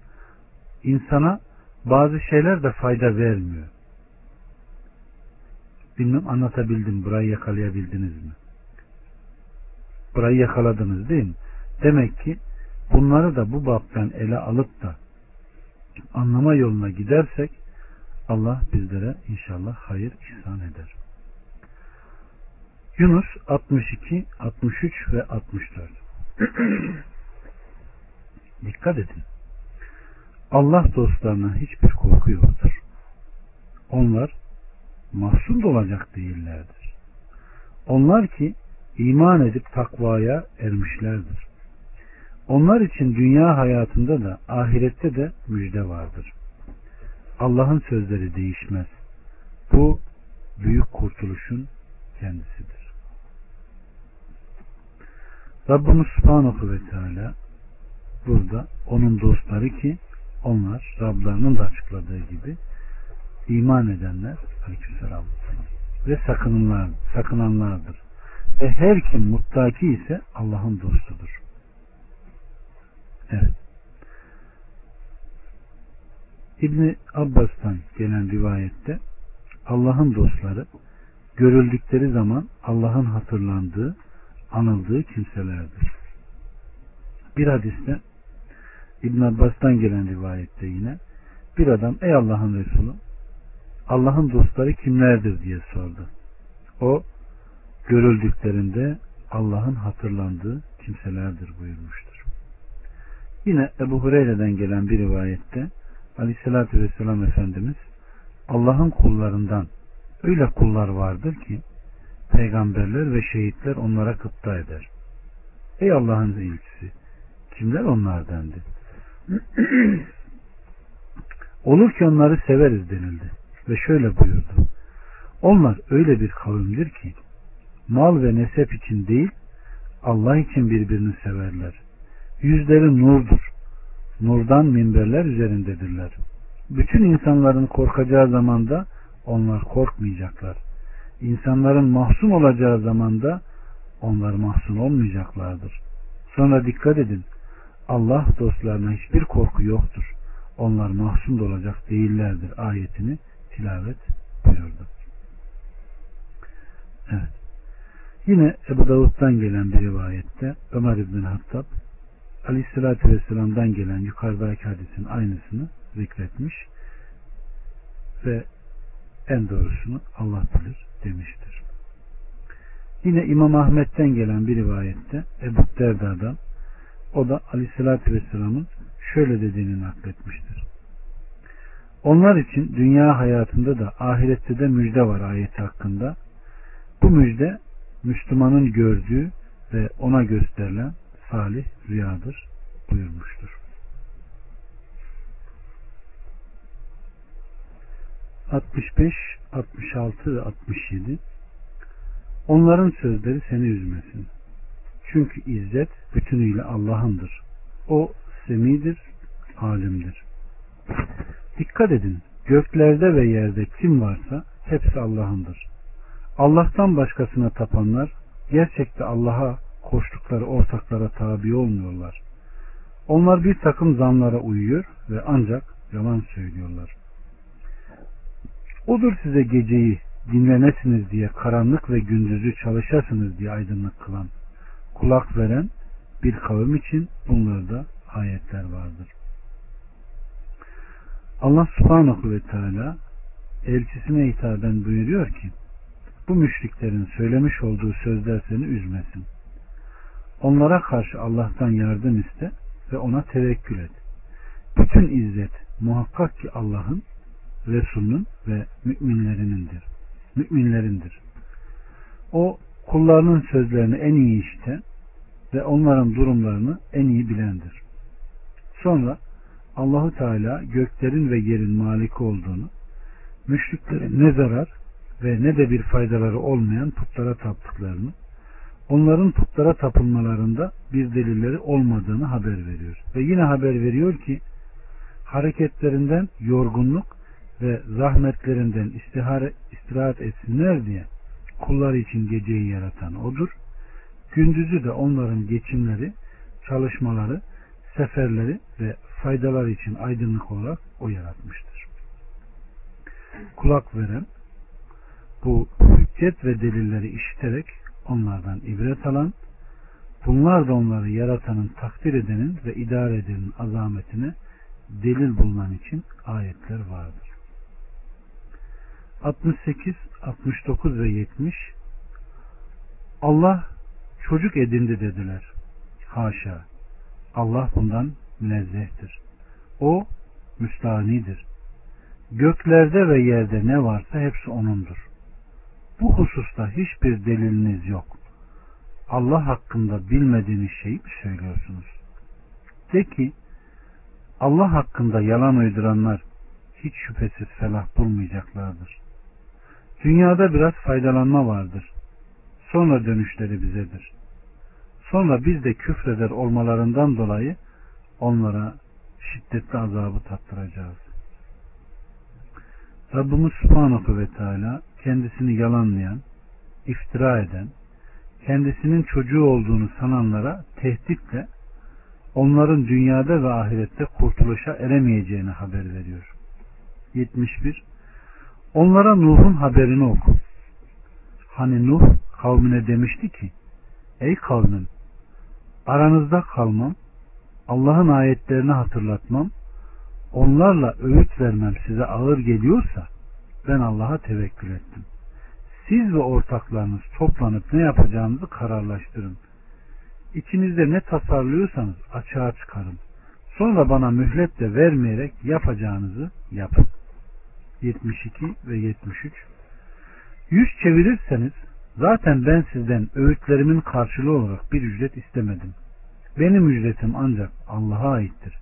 insana bazı şeyler de fayda vermiyor. Bilmem anlatabildim. Burayı yakalayabildiniz mi? Burayı yakaladınız değil mi? Demek ki bunları da bu baptan ele alıp da anlama yoluna gidersek Allah bizlere inşallah hayır ihsan eder. Yunus 62, 63 ve 64 Dikkat edin. Allah dostlarına hiçbir korku yoktur. Onlar mahzun olacak değillerdir. Onlar ki iman edip takvaya ermişlerdir. Onlar için dünya hayatında da ahirette de müjde vardır. Allah'ın sözleri değişmez. Bu büyük kurtuluşun kendisidir. Rabbimiz Subhanahu ve Teala burada onun dostları ki onlar Rablarının da açıkladığı gibi iman edenler aleykümselam ve sakınanlar, sakınanlardır. Ve her kim muttaki ise Allah'ın dostudur. Evet. İbni Abbas'tan gelen rivayette Allah'ın dostları görüldükleri zaman Allah'ın hatırlandığı, anıldığı kimselerdir. Bir hadiste İbn Abbas'tan gelen rivayette yine bir adam ey Allah'ın Resulü Allah'ın dostları kimlerdir diye sordu. O görüldüklerinde Allah'ın hatırlandığı kimselerdir buyurmuştur. Yine Ebu Hureyre'den gelen bir rivayette Aleyhisselatü Vesselam Efendimiz Allah'ın kullarından öyle kullar vardır ki peygamberler ve şehitler onlara gıpta eder. Ey Allah'ın elçisi kimler onlar dendi. Olur ki onları severiz denildi ve şöyle buyurdu. Onlar öyle bir kavimdir ki mal ve nesep için değil Allah için birbirini severler. Yüzleri nurdur. Nurdan minberler üzerindedirler. Bütün insanların korkacağı zamanda onlar korkmayacaklar. İnsanların mahzun olacağı zamanda onlar mahzun olmayacaklardır. Sonra dikkat edin. Allah dostlarına hiçbir korku yoktur. Onlar mahzun olacak değillerdir ayetini tilavet buyurdu. Evet. Yine Ebu Davud'dan gelen bir rivayette Ömer İbn Hattab Aleyhisselatü Vesselam'dan gelen yukarıdaki hadisin aynısını zikretmiş ve en doğrusunu Allah bilir demiştir. Yine İmam Ahmet'ten gelen bir rivayette Ebu Derda'dan o da Aleyhisselatü Vesselam'ın şöyle dediğini nakletmiştir. Onlar için dünya hayatında da ahirette de müjde var ayeti hakkında. Bu müjde Müslümanın gördüğü ve ona gösterilen salih rüyadır buyurmuştur. 65, 66 ve 67 Onların sözleri seni üzmesin. Çünkü izzet bütünüyle Allah'ındır. O semidir, alimdir. Dikkat edin, göklerde ve yerde kim varsa hepsi Allah'ındır. Allah'tan başkasına tapanlar gerçekte Allah'a koştukları ortaklara tabi olmuyorlar. Onlar bir takım zanlara uyuyor ve ancak yalan söylüyorlar. Odur size geceyi dinlenesiniz diye karanlık ve gündüzü çalışasınız diye aydınlık kılan, kulak veren bir kavim için bunlarda ayetler vardır. Allah subhanahu ve teala elçisine hitaben buyuruyor ki bu müşriklerin söylemiş olduğu sözler seni üzmesin. Onlara karşı Allah'tan yardım iste ve ona tevekkül et. Bütün izzet muhakkak ki Allah'ın, Resulünün ve müminlerinindir. Müminlerindir. O kullarının sözlerini en iyi işten ve onların durumlarını en iyi bilendir. Sonra Allahu Teala göklerin ve yerin maliki olduğunu, müşriklerin ne zarar ve ne de bir faydaları olmayan putlara taptıklarını, onların putlara tapılmalarında bir delilleri olmadığını haber veriyor. Ve yine haber veriyor ki hareketlerinden yorgunluk ve zahmetlerinden istirahat etsinler diye kullar için geceyi yaratan odur. Gündüzü de onların geçimleri, çalışmaları, seferleri ve faydalar için aydınlık olarak o yaratmıştır. Kulak veren, bu hüccet ve delilleri işiterek onlardan ibret alan, bunlar da onları yaratanın, takdir edenin ve idare edenin azametine delil bulunan için ayetler vardır. 68, 69 ve 70 Allah çocuk edindi dediler. Haşa. Allah bundan münezzehtir. O müstanidir. Göklerde ve yerde ne varsa hepsi O'nundur. Bu hususta hiçbir deliliniz yok. Allah hakkında bilmediğiniz şeyi mi söylüyorsunuz? De ki Allah hakkında yalan uyduranlar hiç şüphesiz felah bulmayacaklardır. Dünyada biraz faydalanma vardır. Sonra dönüşleri bizedir. Sonra biz de küfreder olmalarından dolayı onlara şiddetli azabı tattıracağız. Rabbimiz Subhanahu ve Teala kendisini yalanlayan, iftira eden, kendisinin çocuğu olduğunu sananlara tehditle onların dünyada ve ahirette kurtuluşa eremeyeceğini haber veriyor. 71. Onlara Nuh'un haberini oku. Hani Nuh kavmine demişti ki, Ey kavmim, aranızda kalmam, Allah'ın ayetlerini hatırlatmam, onlarla öğüt vermem size ağır geliyorsa, ben Allah'a tevekkül ettim. Siz ve ortaklarınız toplanıp ne yapacağınızı kararlaştırın. İçinizde ne tasarlıyorsanız açığa çıkarın. Sonra bana mühlet de vermeyerek yapacağınızı yapın. 72 ve 73 Yüz çevirirseniz zaten ben sizden öğütlerimin karşılığı olarak bir ücret istemedim. Benim ücretim ancak Allah'a aittir.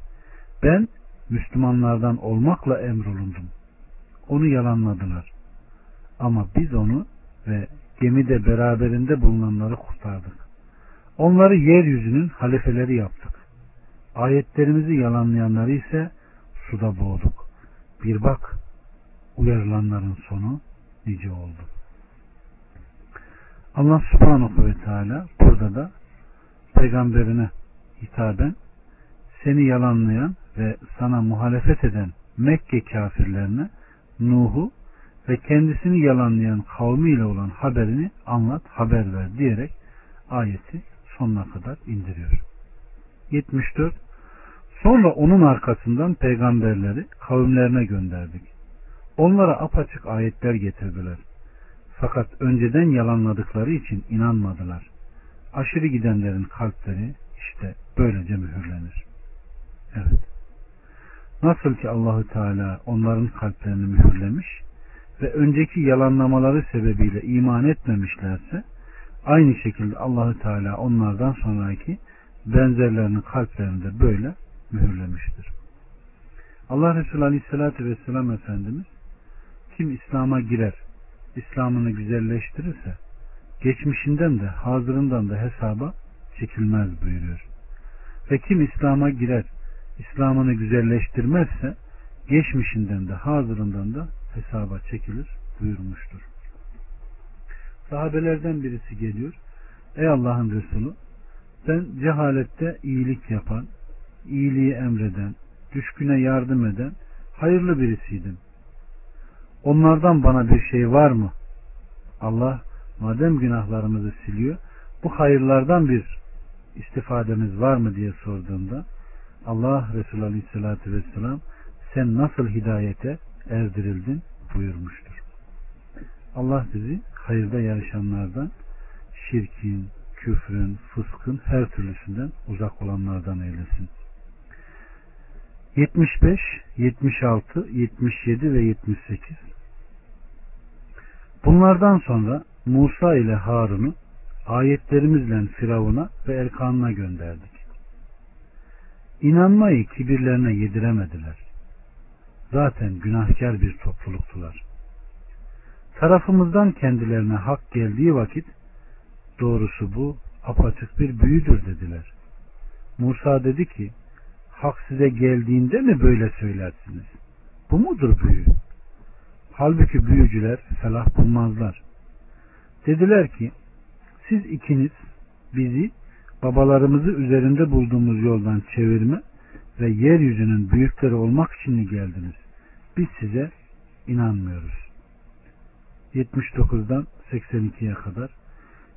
Ben Müslümanlardan olmakla emrolundum. Onu yalanladılar. Ama biz onu ve gemide beraberinde bulunanları kurtardık. Onları yeryüzünün halifeleri yaptık. Ayetlerimizi yalanlayanları ise suda boğduk. Bir bak uyarılanların sonu nice oldu. Allah subhanahu ve teala burada da peygamberine hitaben seni yalanlayan ve sana muhalefet eden Mekke kafirlerine Nuh'u ve kendisini yalanlayan kavmiyle olan haberini anlat, haber ver diyerek ayeti sonuna kadar indiriyor. 74. Sonra onun arkasından peygamberleri kavimlerine gönderdik. Onlara apaçık ayetler getirdiler. Fakat önceden yalanladıkları için inanmadılar. Aşırı gidenlerin kalpleri işte böylece mühürlenir. Evet. Nasıl ki Allahü Teala onların kalplerini mühürlemiş ve önceki yalanlamaları sebebiyle iman etmemişlerse aynı şekilde Allahü Teala onlardan sonraki benzerlerinin kalplerini de böyle mühürlemiştir. Allah Resulü Aleyhisselatü Vesselam Efendimiz kim İslam'a girer, İslam'ını güzelleştirirse geçmişinden de hazırından da hesaba çekilmez buyuruyor. Ve kim İslam'a girer, İslam'ını güzelleştirmezse geçmişinden de hazırından da hesaba çekilir buyurmuştur. Sahabelerden birisi geliyor. Ey Allah'ın Resulü ben cehalette iyilik yapan, iyiliği emreden, düşküne yardım eden hayırlı birisiydim. Onlardan bana bir şey var mı? Allah madem günahlarımızı siliyor bu hayırlardan bir istifademiz var mı diye sorduğunda Allah Resulü Aleyhisselatü Vesselam sen nasıl hidayete erdirildin buyurmuştur. Allah bizi hayırda yarışanlardan şirkin, küfrün, fıskın her türlüsünden uzak olanlardan eylesin. 75, 76, 77 ve 78 Bunlardan sonra Musa ile Harun'u ayetlerimizle Firavun'a ve Erkan'ına gönderdik. İnanmayı kibirlerine yediremediler. Zaten günahkar bir topluluktular. Tarafımızdan kendilerine hak geldiği vakit doğrusu bu apaçık bir büyüdür dediler. Musa dedi ki hak size geldiğinde mi böyle söylersiniz? Bu mudur büyü? Halbuki büyücüler felah bulmazlar. Dediler ki siz ikiniz bizi babalarımızı üzerinde bulduğumuz yoldan çevirme ve yeryüzünün büyükleri olmak için mi geldiniz? Biz size inanmıyoruz. 79'dan 82'ye kadar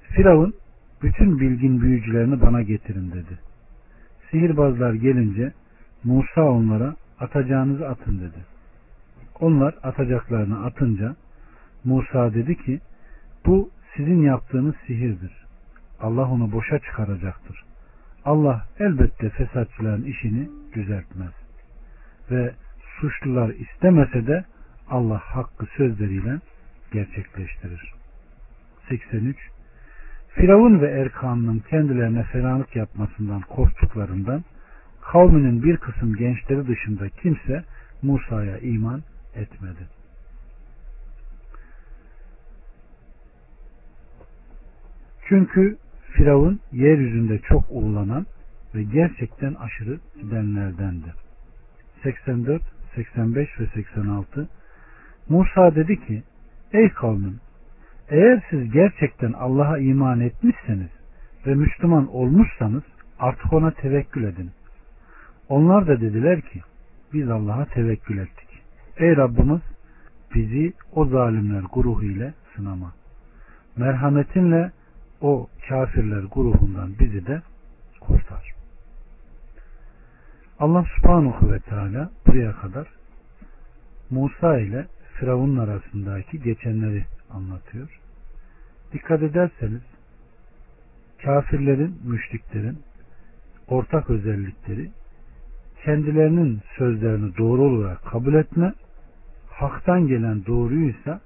Firavun bütün bilgin büyücülerini bana getirin dedi. Sihirbazlar gelince Musa onlara atacağınızı atın dedi. Onlar atacaklarını atınca Musa dedi ki bu sizin yaptığınız sihirdir. Allah onu boşa çıkaracaktır. Allah elbette fesatçıların işini düzeltmez. Ve suçlular istemese de Allah hakkı sözleriyle gerçekleştirir. 83 Firavun ve Erkan'ın kendilerine fenalık yapmasından korktuklarından kavminin bir kısım gençleri dışında kimse Musa'ya iman etmedi. Çünkü Firavun yeryüzünde çok ulunan ve gerçekten aşırı gidenlerdendi. 84, 85 ve 86 Musa dedi ki Ey kavmim eğer siz gerçekten Allah'a iman etmişseniz ve Müslüman olmuşsanız artık ona tevekkül edin. Onlar da dediler ki biz Allah'a tevekkül ettik. Ey Rabbimiz bizi o zalimler grubu ile sınama. Merhametinle o kafirler grubundan bizi de kurtar. Allah subhanahu ve teala buraya kadar Musa ile Firavun'un arasındaki geçenleri anlatıyor. Dikkat ederseniz kafirlerin, müşriklerin ortak özellikleri kendilerinin sözlerini doğru olarak kabul etme, haktan gelen doğruysa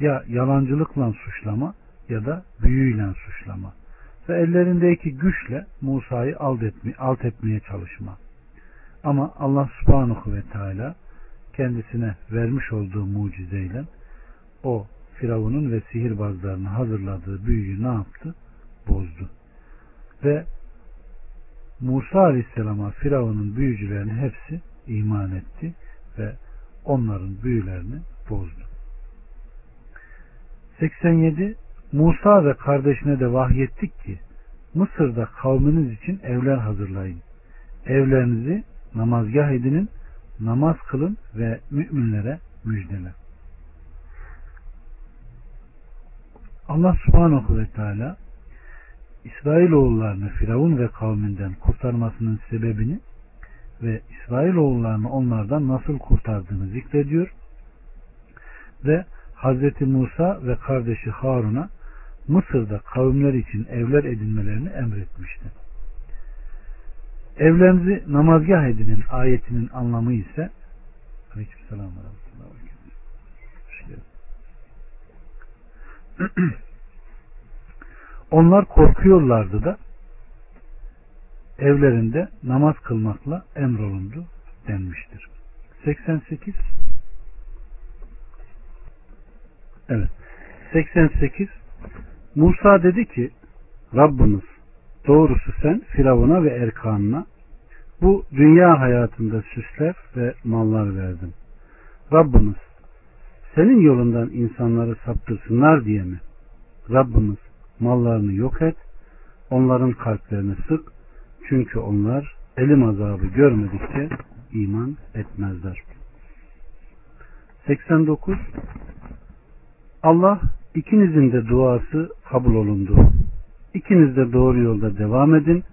ya yalancılıkla suçlama ya da büyüyle suçlama ve ellerindeki güçle Musa'yı alt, etme, alt etmeye çalışma. Ama Allah subhanahu ve teala kendisine vermiş olduğu mucizeyle o Firavun'un ve sihirbazlarını hazırladığı büyüyü ne yaptı? Bozdu. Ve Musa Aleyhisselam'a Firavun'un büyücülerinin hepsi iman etti ve onların büyülerini bozdu. 87 Musa ve kardeşine de vahyettik ki Mısır'da kavminiz için evler hazırlayın. Evlerinizi namazgah edinin, namaz kılın ve müminlere müjdele. Allah subhanahu ve teala İsrailoğullarını Firavun ve kavminden kurtarmasının sebebini ve İsrailoğullarını onlardan nasıl kurtardığını zikrediyor ve Hz. Musa ve kardeşi Harun'a Mısır'da kavimler için evler edinmelerini emretmişti. Evlerinizi namazgah edinin ayetinin anlamı ise Aleykümselam Onlar korkuyorlardı da evlerinde namaz kılmakla emrolundu denmiştir. 88 Evet. 88 Musa dedi ki Rabbimiz doğrusu sen Firavun'a ve Erkan'ına bu dünya hayatında süsler ve mallar verdin. Rabbimiz senin yolundan insanları saptırsınlar diye mi? Rabbimiz mallarını yok et, onların kalplerini sık, çünkü onlar elim azabı görmedikçe iman etmezler. 89 Allah ikinizin de duası kabul olundu. İkiniz de doğru yolda devam edin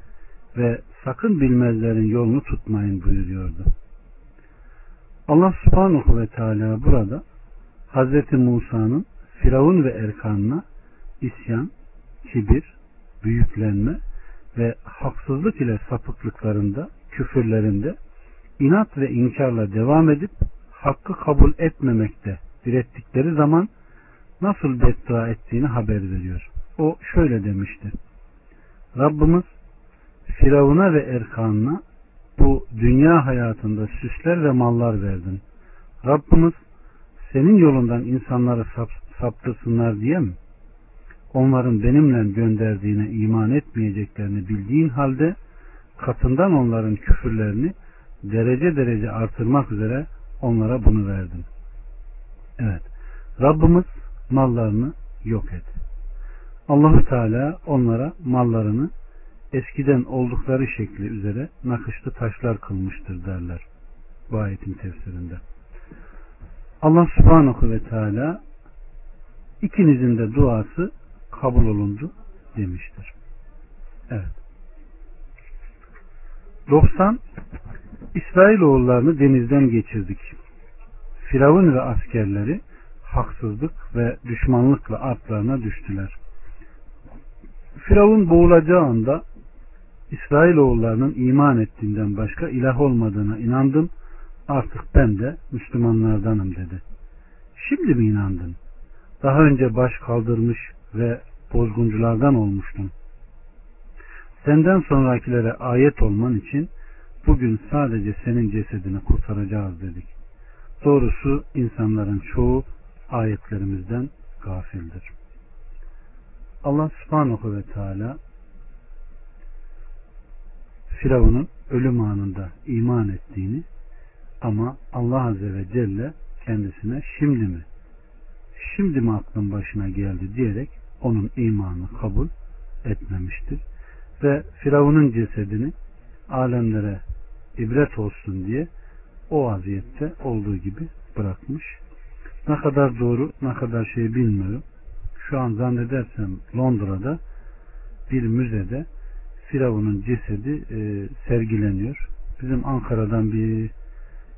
ve sakın bilmezlerin yolunu tutmayın buyuruyordu. Allah subhanahu ve teala burada Hz. Musa'nın Firavun ve Erkan'ına isyan, kibir, büyüklenme ve haksızlık ile sapıklıklarında, küfürlerinde inat ve inkarla devam edip hakkı kabul etmemekte direttikleri zaman nasıl beddua ettiğini haber veriyor. O şöyle demişti. Rabbimiz Firavun'a ve Erkan'ına bu dünya hayatında süsler ve mallar verdin. Rabbimiz senin yolundan insanları sap, saptırsınlar diye mi? Onların benimle gönderdiğine iman etmeyeceklerini bildiğin halde katından onların küfürlerini derece derece artırmak üzere onlara bunu verdin. Evet. Rabbimiz mallarını yok et. Allahu Teala onlara mallarını eskiden oldukları şekli üzere nakışlı taşlar kılmıştır derler. Bu ayetin tefsirinde. Allah subhanahu ve teala ikinizin de duası kabul olundu demiştir. Evet. 90 İsrailoğullarını denizden geçirdik. Firavun ve askerleri haksızlık ve düşmanlıkla atlarına düştüler. Firavun boğulacağı anda İsrailoğullarının iman ettiğinden başka ilah olmadığına inandım. Artık ben de Müslümanlardanım dedi. Şimdi mi inandın? Daha önce baş kaldırmış ve bozgunculardan olmuştun. Senden sonrakilere ayet olman için bugün sadece senin cesedini kurtaracağız dedik. Doğrusu insanların çoğu ayetlerimizden gafildir. Allah subhanahu ve teala Firavun'un ölüm anında iman ettiğini ama Allah Azze ve Celle kendisine şimdi mi şimdi mi aklın başına geldi diyerek onun imanı kabul etmemiştir. Ve Firavun'un cesedini alemlere ibret olsun diye o vaziyette olduğu gibi bırakmış. Ne kadar doğru ne kadar şey bilmiyorum. Şu an zannedersem Londra'da bir müzede Firavun'un cesedi e, sergileniyor. Bizim Ankara'dan bir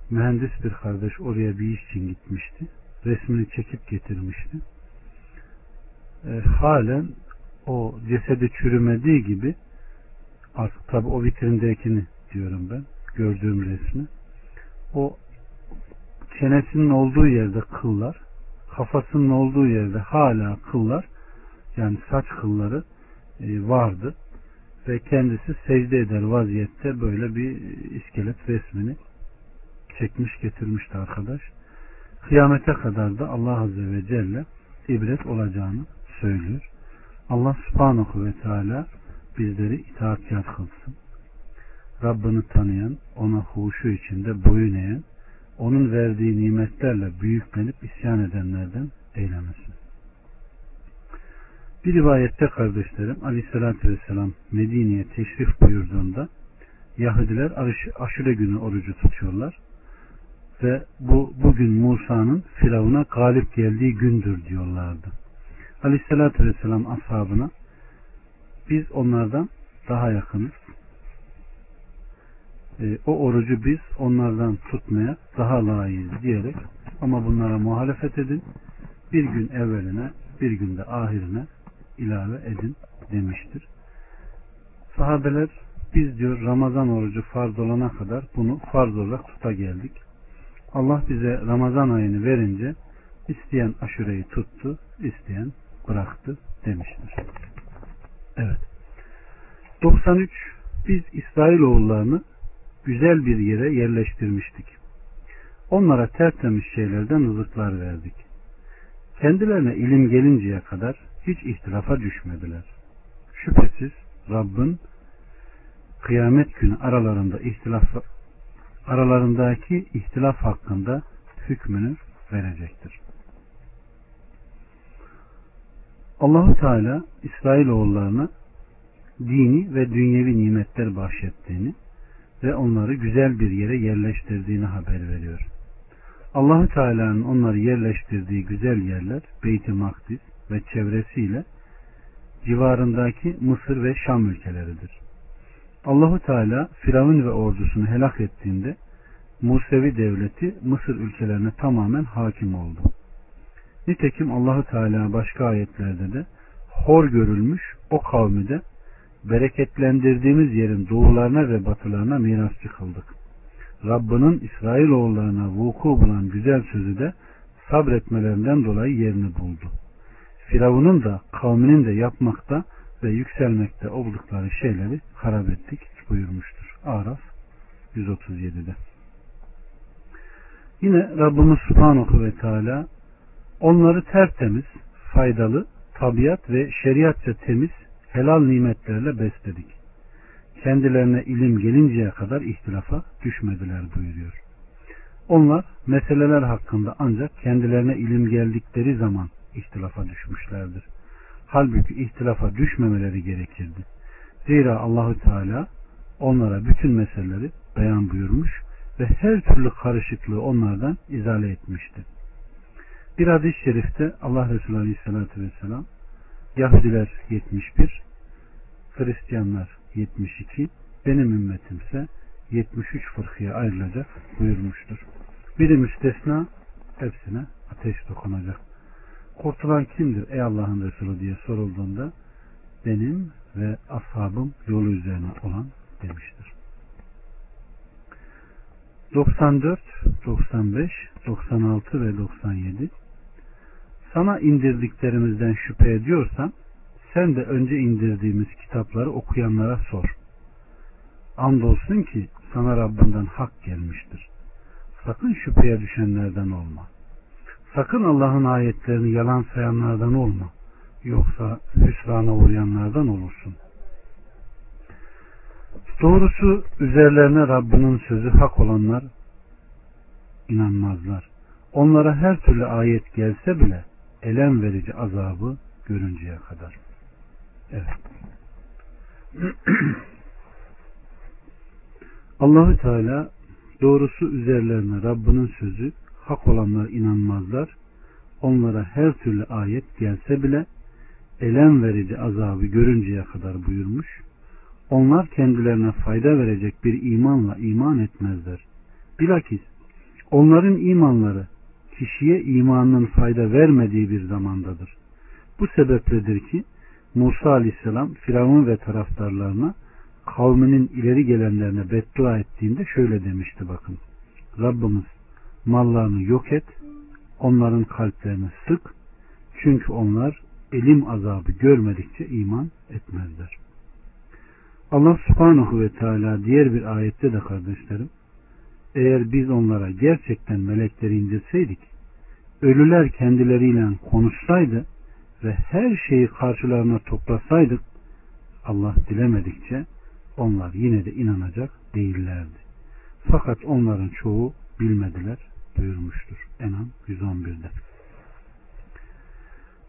mühendis bir kardeş oraya bir iş için gitmişti. Resmini çekip getirmişti. E, halen o cesedi çürümediği gibi artık tabi o vitrindekini diyorum ben gördüğüm resmi o çenesinin olduğu yerde kıllar kafasının olduğu yerde hala kıllar yani saç kılları e, vardı ve kendisi secde eder vaziyette böyle bir iskelet resmini çekmiş getirmişti arkadaş. Kıyamete kadar da Allah Azze ve Celle ibret olacağını söylüyor. Allah subhanahu ve teala bizleri itaatkar kılsın. Rabbini tanıyan, ona huşu içinde boyun eğen, onun verdiği nimetlerle büyüklenip isyan edenlerden eylemesin. Bir rivayette kardeşlerim Aleyhisselatü Vesselam Medine'ye teşrif buyurduğunda Yahudiler aşure günü orucu tutuyorlar ve bu bugün Musa'nın Firavun'a galip geldiği gündür diyorlardı. Aleyhisselatü Vesselam ashabına biz onlardan daha yakınız. E, o orucu biz onlardan tutmaya daha layığız diyerek ama bunlara muhalefet edin. Bir gün evveline bir günde ahirine ilave edin demiştir. Sahabeler biz diyor Ramazan orucu farz olana kadar bunu farz olarak tuta geldik. Allah bize Ramazan ayını verince isteyen aşureyi tuttu, isteyen bıraktı demiştir. Evet. 93 biz İsrailoğullarını güzel bir yere yerleştirmiştik. Onlara tertemiz şeylerden rızıklar verdik. Kendilerine ilim gelinceye kadar hiç ihtilafa düşmediler. Şüphesiz Rabbin kıyamet günü aralarında ihtilaf aralarındaki ihtilaf hakkında hükmünü verecektir. Allahu Teala İsrailoğullarına dini ve dünyevi nimetler bahşettiğini ve onları güzel bir yere yerleştirdiğini haber veriyor. Allahu Teala'nın onları yerleştirdiği güzel yerler Beyt-i Makdis ve çevresiyle civarındaki Mısır ve Şam ülkeleridir. Allahu Teala Firavun ve ordusunu helak ettiğinde Musevi devleti Mısır ülkelerine tamamen hakim oldu. Nitekim Allahu Teala başka ayetlerde de hor görülmüş o kavmi de bereketlendirdiğimiz yerin doğularına ve batılarına mirasçı kıldık. Rabbinin İsrailoğullarına vuku bulan güzel sözü de sabretmelerinden dolayı yerini buldu. Firavun'un da kavminin de yapmakta ve yükselmekte oldukları şeyleri harap ettik buyurmuştur. Araf 137'de. Yine Rabbimiz Subhanahu ve Teala onları tertemiz, faydalı, tabiat ve şeriatça temiz helal nimetlerle besledik. Kendilerine ilim gelinceye kadar ihtilafa düşmediler buyuruyor. Onlar meseleler hakkında ancak kendilerine ilim geldikleri zaman ihtilafa düşmüşlerdir. Halbuki ihtilafa düşmemeleri gerekirdi. Zira Allahü Teala onlara bütün meseleleri beyan buyurmuş ve her türlü karışıklığı onlardan izale etmişti. Bir hadis-i şerifte Allah Resulü Aleyhisselatü Vesselam Yahudiler 71, Hristiyanlar 72, benim ümmetimse 73 fırkıya ayrılacak buyurmuştur. Biri müstesna, hepsine ateş dokunacak. Kurtulan kimdir ey Allah'ın Resulü diye sorulduğunda benim ve ashabım yolu üzerine olan demiştir. 94, 95, 96 ve 97 Sana indirdiklerimizden şüphe ediyorsan sen de önce indirdiğimiz kitapları okuyanlara sor. Andolsun ki sana Rabbinden hak gelmiştir. Sakın şüpheye düşenlerden olma. Sakın Allah'ın ayetlerini yalan sayanlardan olma. Yoksa hüsrana uğrayanlardan olursun. Doğrusu üzerlerine Rabbinin sözü hak olanlar inanmazlar. Onlara her türlü ayet gelse bile elem verici azabı görünceye kadar. Evet. Allahü Teala doğrusu üzerlerine Rabbinin sözü hak olanlar inanmazlar. Onlara her türlü ayet gelse bile elem verici azabı görünceye kadar buyurmuş. Onlar kendilerine fayda verecek bir imanla iman etmezler. Bilakis onların imanları kişiye imanının fayda vermediği bir zamandadır. Bu sebepledir ki Musa aleyhisselam Firavun ve taraftarlarına kavminin ileri gelenlerine beddua ettiğinde şöyle demişti bakın. Rabbimiz mallarını yok et, onların kalplerini sık, çünkü onlar elim azabı görmedikçe iman etmezler. Allah subhanahu ve teala diğer bir ayette de kardeşlerim, eğer biz onlara gerçekten melekleri indirseydik, ölüler kendileriyle konuşsaydı ve her şeyi karşılarına toplasaydık, Allah dilemedikçe onlar yine de inanacak değillerdi. Fakat onların çoğu bilmediler buyurmuştur. Enam 111'de.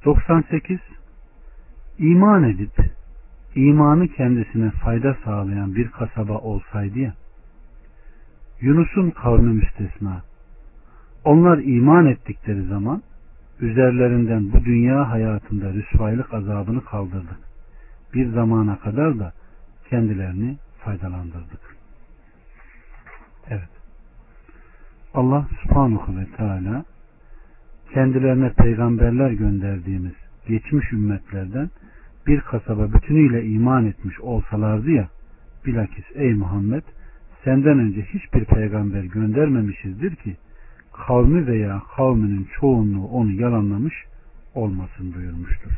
98 İman edip imanı kendisine fayda sağlayan bir kasaba olsaydı ya Yunus'un kavmi müstesna onlar iman ettikleri zaman üzerlerinden bu dünya hayatında rüsvaylık azabını kaldırdık. Bir zamana kadar da kendilerini faydalandırdık. Evet. Allah subhanahu ve teala kendilerine peygamberler gönderdiğimiz geçmiş ümmetlerden bir kasaba bütünüyle iman etmiş olsalardı ya bilakis ey Muhammed senden önce hiçbir peygamber göndermemişizdir ki kavmi veya kavminin çoğunluğu onu yalanlamış olmasın buyurmuştur.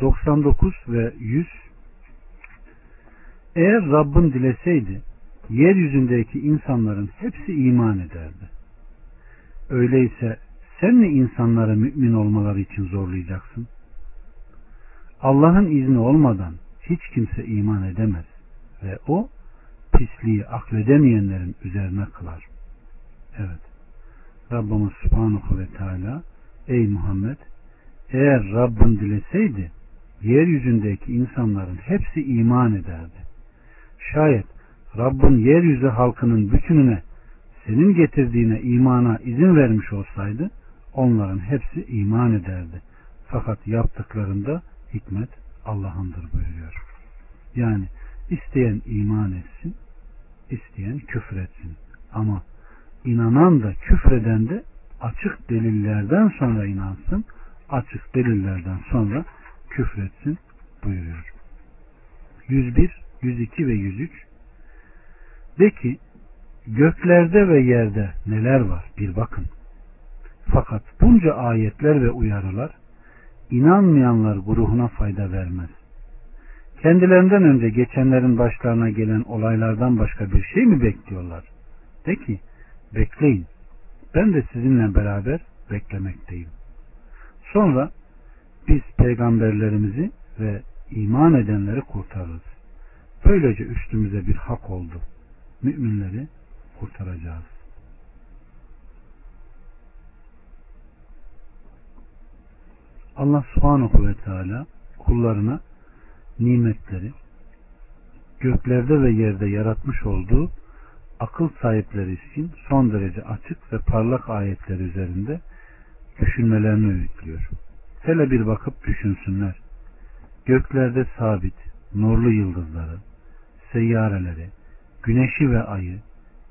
99 ve 100 Eğer Rabbin dileseydi yeryüzündeki insanların hepsi iman ederdi. Öyleyse sen mi insanlara mümin olmaları için zorlayacaksın? Allah'ın izni olmadan hiç kimse iman edemez ve o pisliği akledemeyenlerin üzerine kılar. Evet. Rabbimiz Subhanahu ve Teala Ey Muhammed eğer Rabbin dileseydi yeryüzündeki insanların hepsi iman ederdi. Şayet Rabbin yeryüzü halkının bütününe senin getirdiğine imana izin vermiş olsaydı onların hepsi iman ederdi. Fakat yaptıklarında hikmet Allah'ındır buyuruyor. Yani isteyen iman etsin, isteyen küfür etsin. Ama inanan da küfreden de açık delillerden sonra inansın, açık delillerden sonra küfretsin buyuruyor. 101, 102 ve 103 De ki göklerde ve yerde neler var bir bakın. Fakat bunca ayetler ve uyarılar inanmayanlar gruhuna fayda vermez. Kendilerinden önce geçenlerin başlarına gelen olaylardan başka bir şey mi bekliyorlar? De ki bekleyin. Ben de sizinle beraber beklemekteyim. Sonra biz peygamberlerimizi ve iman edenleri kurtarırız. Böylece üstümüze bir hak oldu. Müminleri kurtaracağız. Allah subhanahu ve teala kullarına nimetleri göklerde ve yerde yaratmış olduğu akıl sahipleri için son derece açık ve parlak ayetler üzerinde düşünmelerini öğütlüyor. Hele bir bakıp düşünsünler. Göklerde sabit, nurlu yıldızları, seyyareleri, güneşi ve ayı,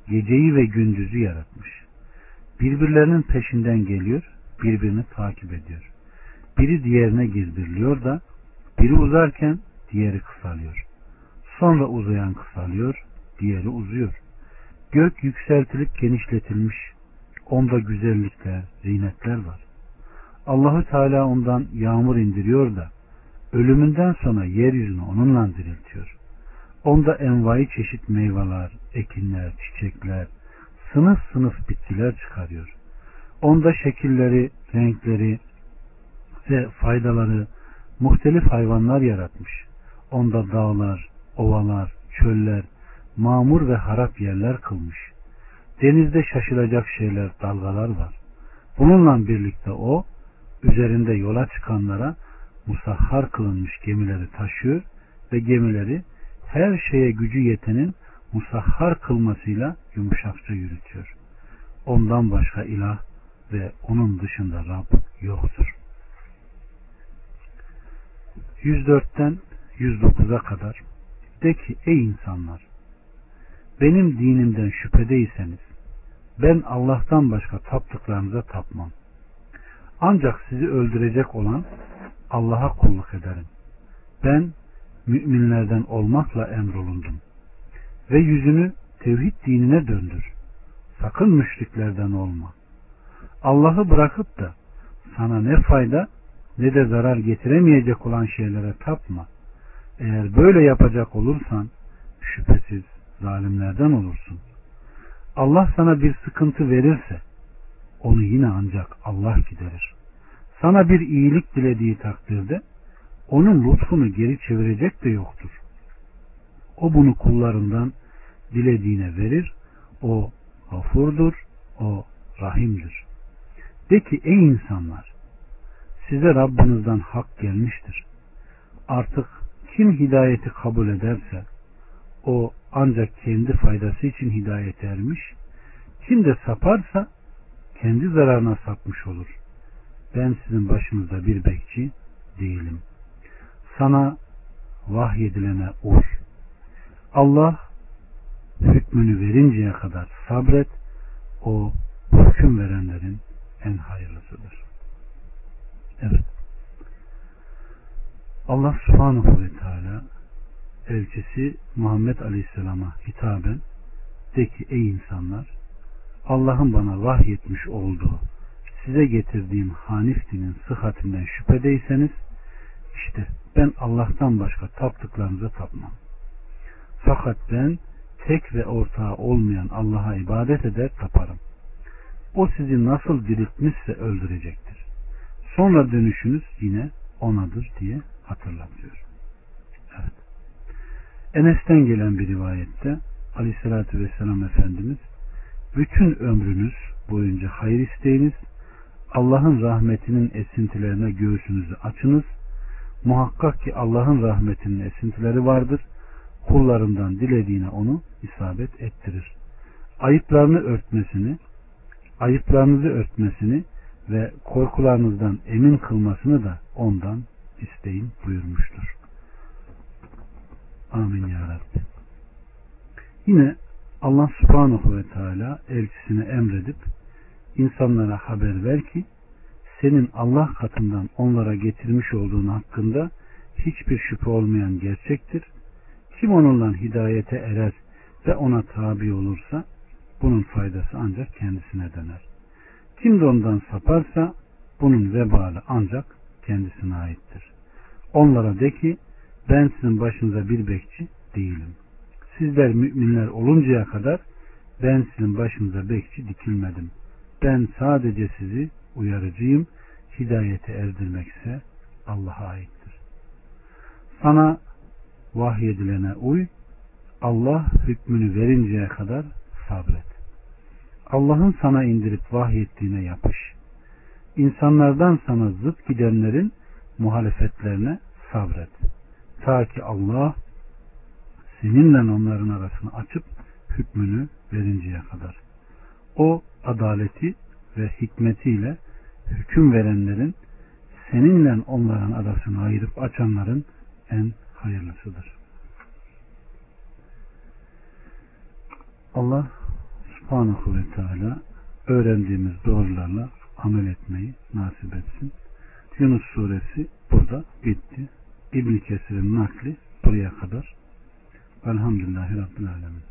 geceyi ve gündüzü yaratmış. Birbirlerinin peşinden geliyor, birbirini takip ediyor. Biri diğerine girdiriliyor da biri uzarken diğeri kısalıyor. Sonra uzayan kısalıyor, diğeri uzuyor. Gök yükseltilip genişletilmiş. Onda güzellikler, zinetler var. Allahü Teala ondan yağmur indiriyor da ölümünden sonra yeryüzünü onunla diriltiyor. Onda envai çeşit meyveler, ekinler, çiçekler, sınıf sınıf bitkiler çıkarıyor. Onda şekilleri, renkleri ve faydaları muhtelif hayvanlar yaratmış. Onda dağlar, ovalar, çöller, mamur ve harap yerler kılmış. Denizde şaşılacak şeyler, dalgalar var. Bununla birlikte o, üzerinde yola çıkanlara musahhar kılınmış gemileri taşıyor ve gemileri her şeye gücü yetenin musahhar kılmasıyla yumuşakça yürütüyor. Ondan başka ilah ve onun dışında Rab yoktur. 104'ten 109'a kadar de ki ey insanlar benim dinimden şüphedeyseniz ben Allah'tan başka taptıklarınıza tapmam. Ancak sizi öldürecek olan Allah'a kulluk ederim. Ben müminlerden olmakla emrolundum. Ve yüzünü tevhid dinine döndür. Sakın müşriklerden olma. Allah'ı bırakıp da sana ne fayda ne de zarar getiremeyecek olan şeylere tapma. Eğer böyle yapacak olursan şüphesiz zalimlerden olursun. Allah sana bir sıkıntı verirse onu yine ancak Allah giderir. Sana bir iyilik dilediği takdirde onun lütfunu geri çevirecek de yoktur. O bunu kullarından dilediğine verir. O gafurdur. O rahimdir. De ki ey insanlar size Rabbinizden hak gelmiştir. Artık kim hidayeti kabul ederse o ancak kendi faydası için hidayet ermiş. Kim de saparsa kendi zararına sapmış olur. Ben sizin başınızda bir bekçi değilim. Sana vahyedilene uy. Allah hükmünü verinceye kadar sabret. O hüküm verenlerin en hayırlısıdır. Evet. Allah subhanahu ve teala elçisi Muhammed Aleyhisselam'a hitaben de ki ey insanlar Allah'ın bana vahyetmiş olduğu size getirdiğim Hanif dinin sıhhatinden şüphedeyseniz işte ben Allah'tan başka taptıklarınıza tapmam. Fakat ben tek ve ortağı olmayan Allah'a ibadet eder taparım. O sizi nasıl diriltmişse öldürecektir. Sonra dönüşünüz yine onadır diye hatırlatıyor. Enes'ten gelen bir rivayette Aleyhisselatü Vesselam Efendimiz bütün ömrünüz boyunca hayır isteyiniz Allah'ın rahmetinin esintilerine göğsünüzü açınız. Muhakkak ki Allah'ın rahmetinin esintileri vardır. Kullarından dilediğine onu isabet ettirir. Ayıplarını örtmesini, ayıplarınızı örtmesini ve korkularınızdan emin kılmasını da ondan isteyin buyurmuştur. Amin ya Rabbi. Yine Allah subhanahu ve teala elçisine emredip insanlara haber ver ki senin Allah katından onlara getirmiş olduğun hakkında hiçbir şüphe olmayan gerçektir. Kim onunla hidayete erer ve ona tabi olursa bunun faydası ancak kendisine döner. Kim de ondan saparsa bunun vebali ancak kendisine aittir. Onlara de ki ben sizin başınıza bir bekçi değilim. Sizler müminler oluncaya kadar ben sizin başınıza bekçi dikilmedim. Ben sadece sizi uyarıcıyım. Hidayete erdirmekse Allah'a aittir. Sana vahyedilene uy. Allah hükmünü verinceye kadar sabret. Allah'ın sana indirip vahyettiğine yapış. İnsanlardan sana zıt gidenlerin muhalefetlerine sabret. Ta ki Allah seninle onların arasını açıp hükmünü verinceye kadar. O adaleti ve hikmetiyle hüküm verenlerin seninle onların arasını ayırıp açanların en hayırlısıdır. Allah subhanahu ve teala öğrendiğimiz doğrularla amel etmeyi nasip etsin. Yunus suresi burada bitti. İbn Kesir'in nakli buraya kadar. Elhamdülillahi Rabbil Alemin.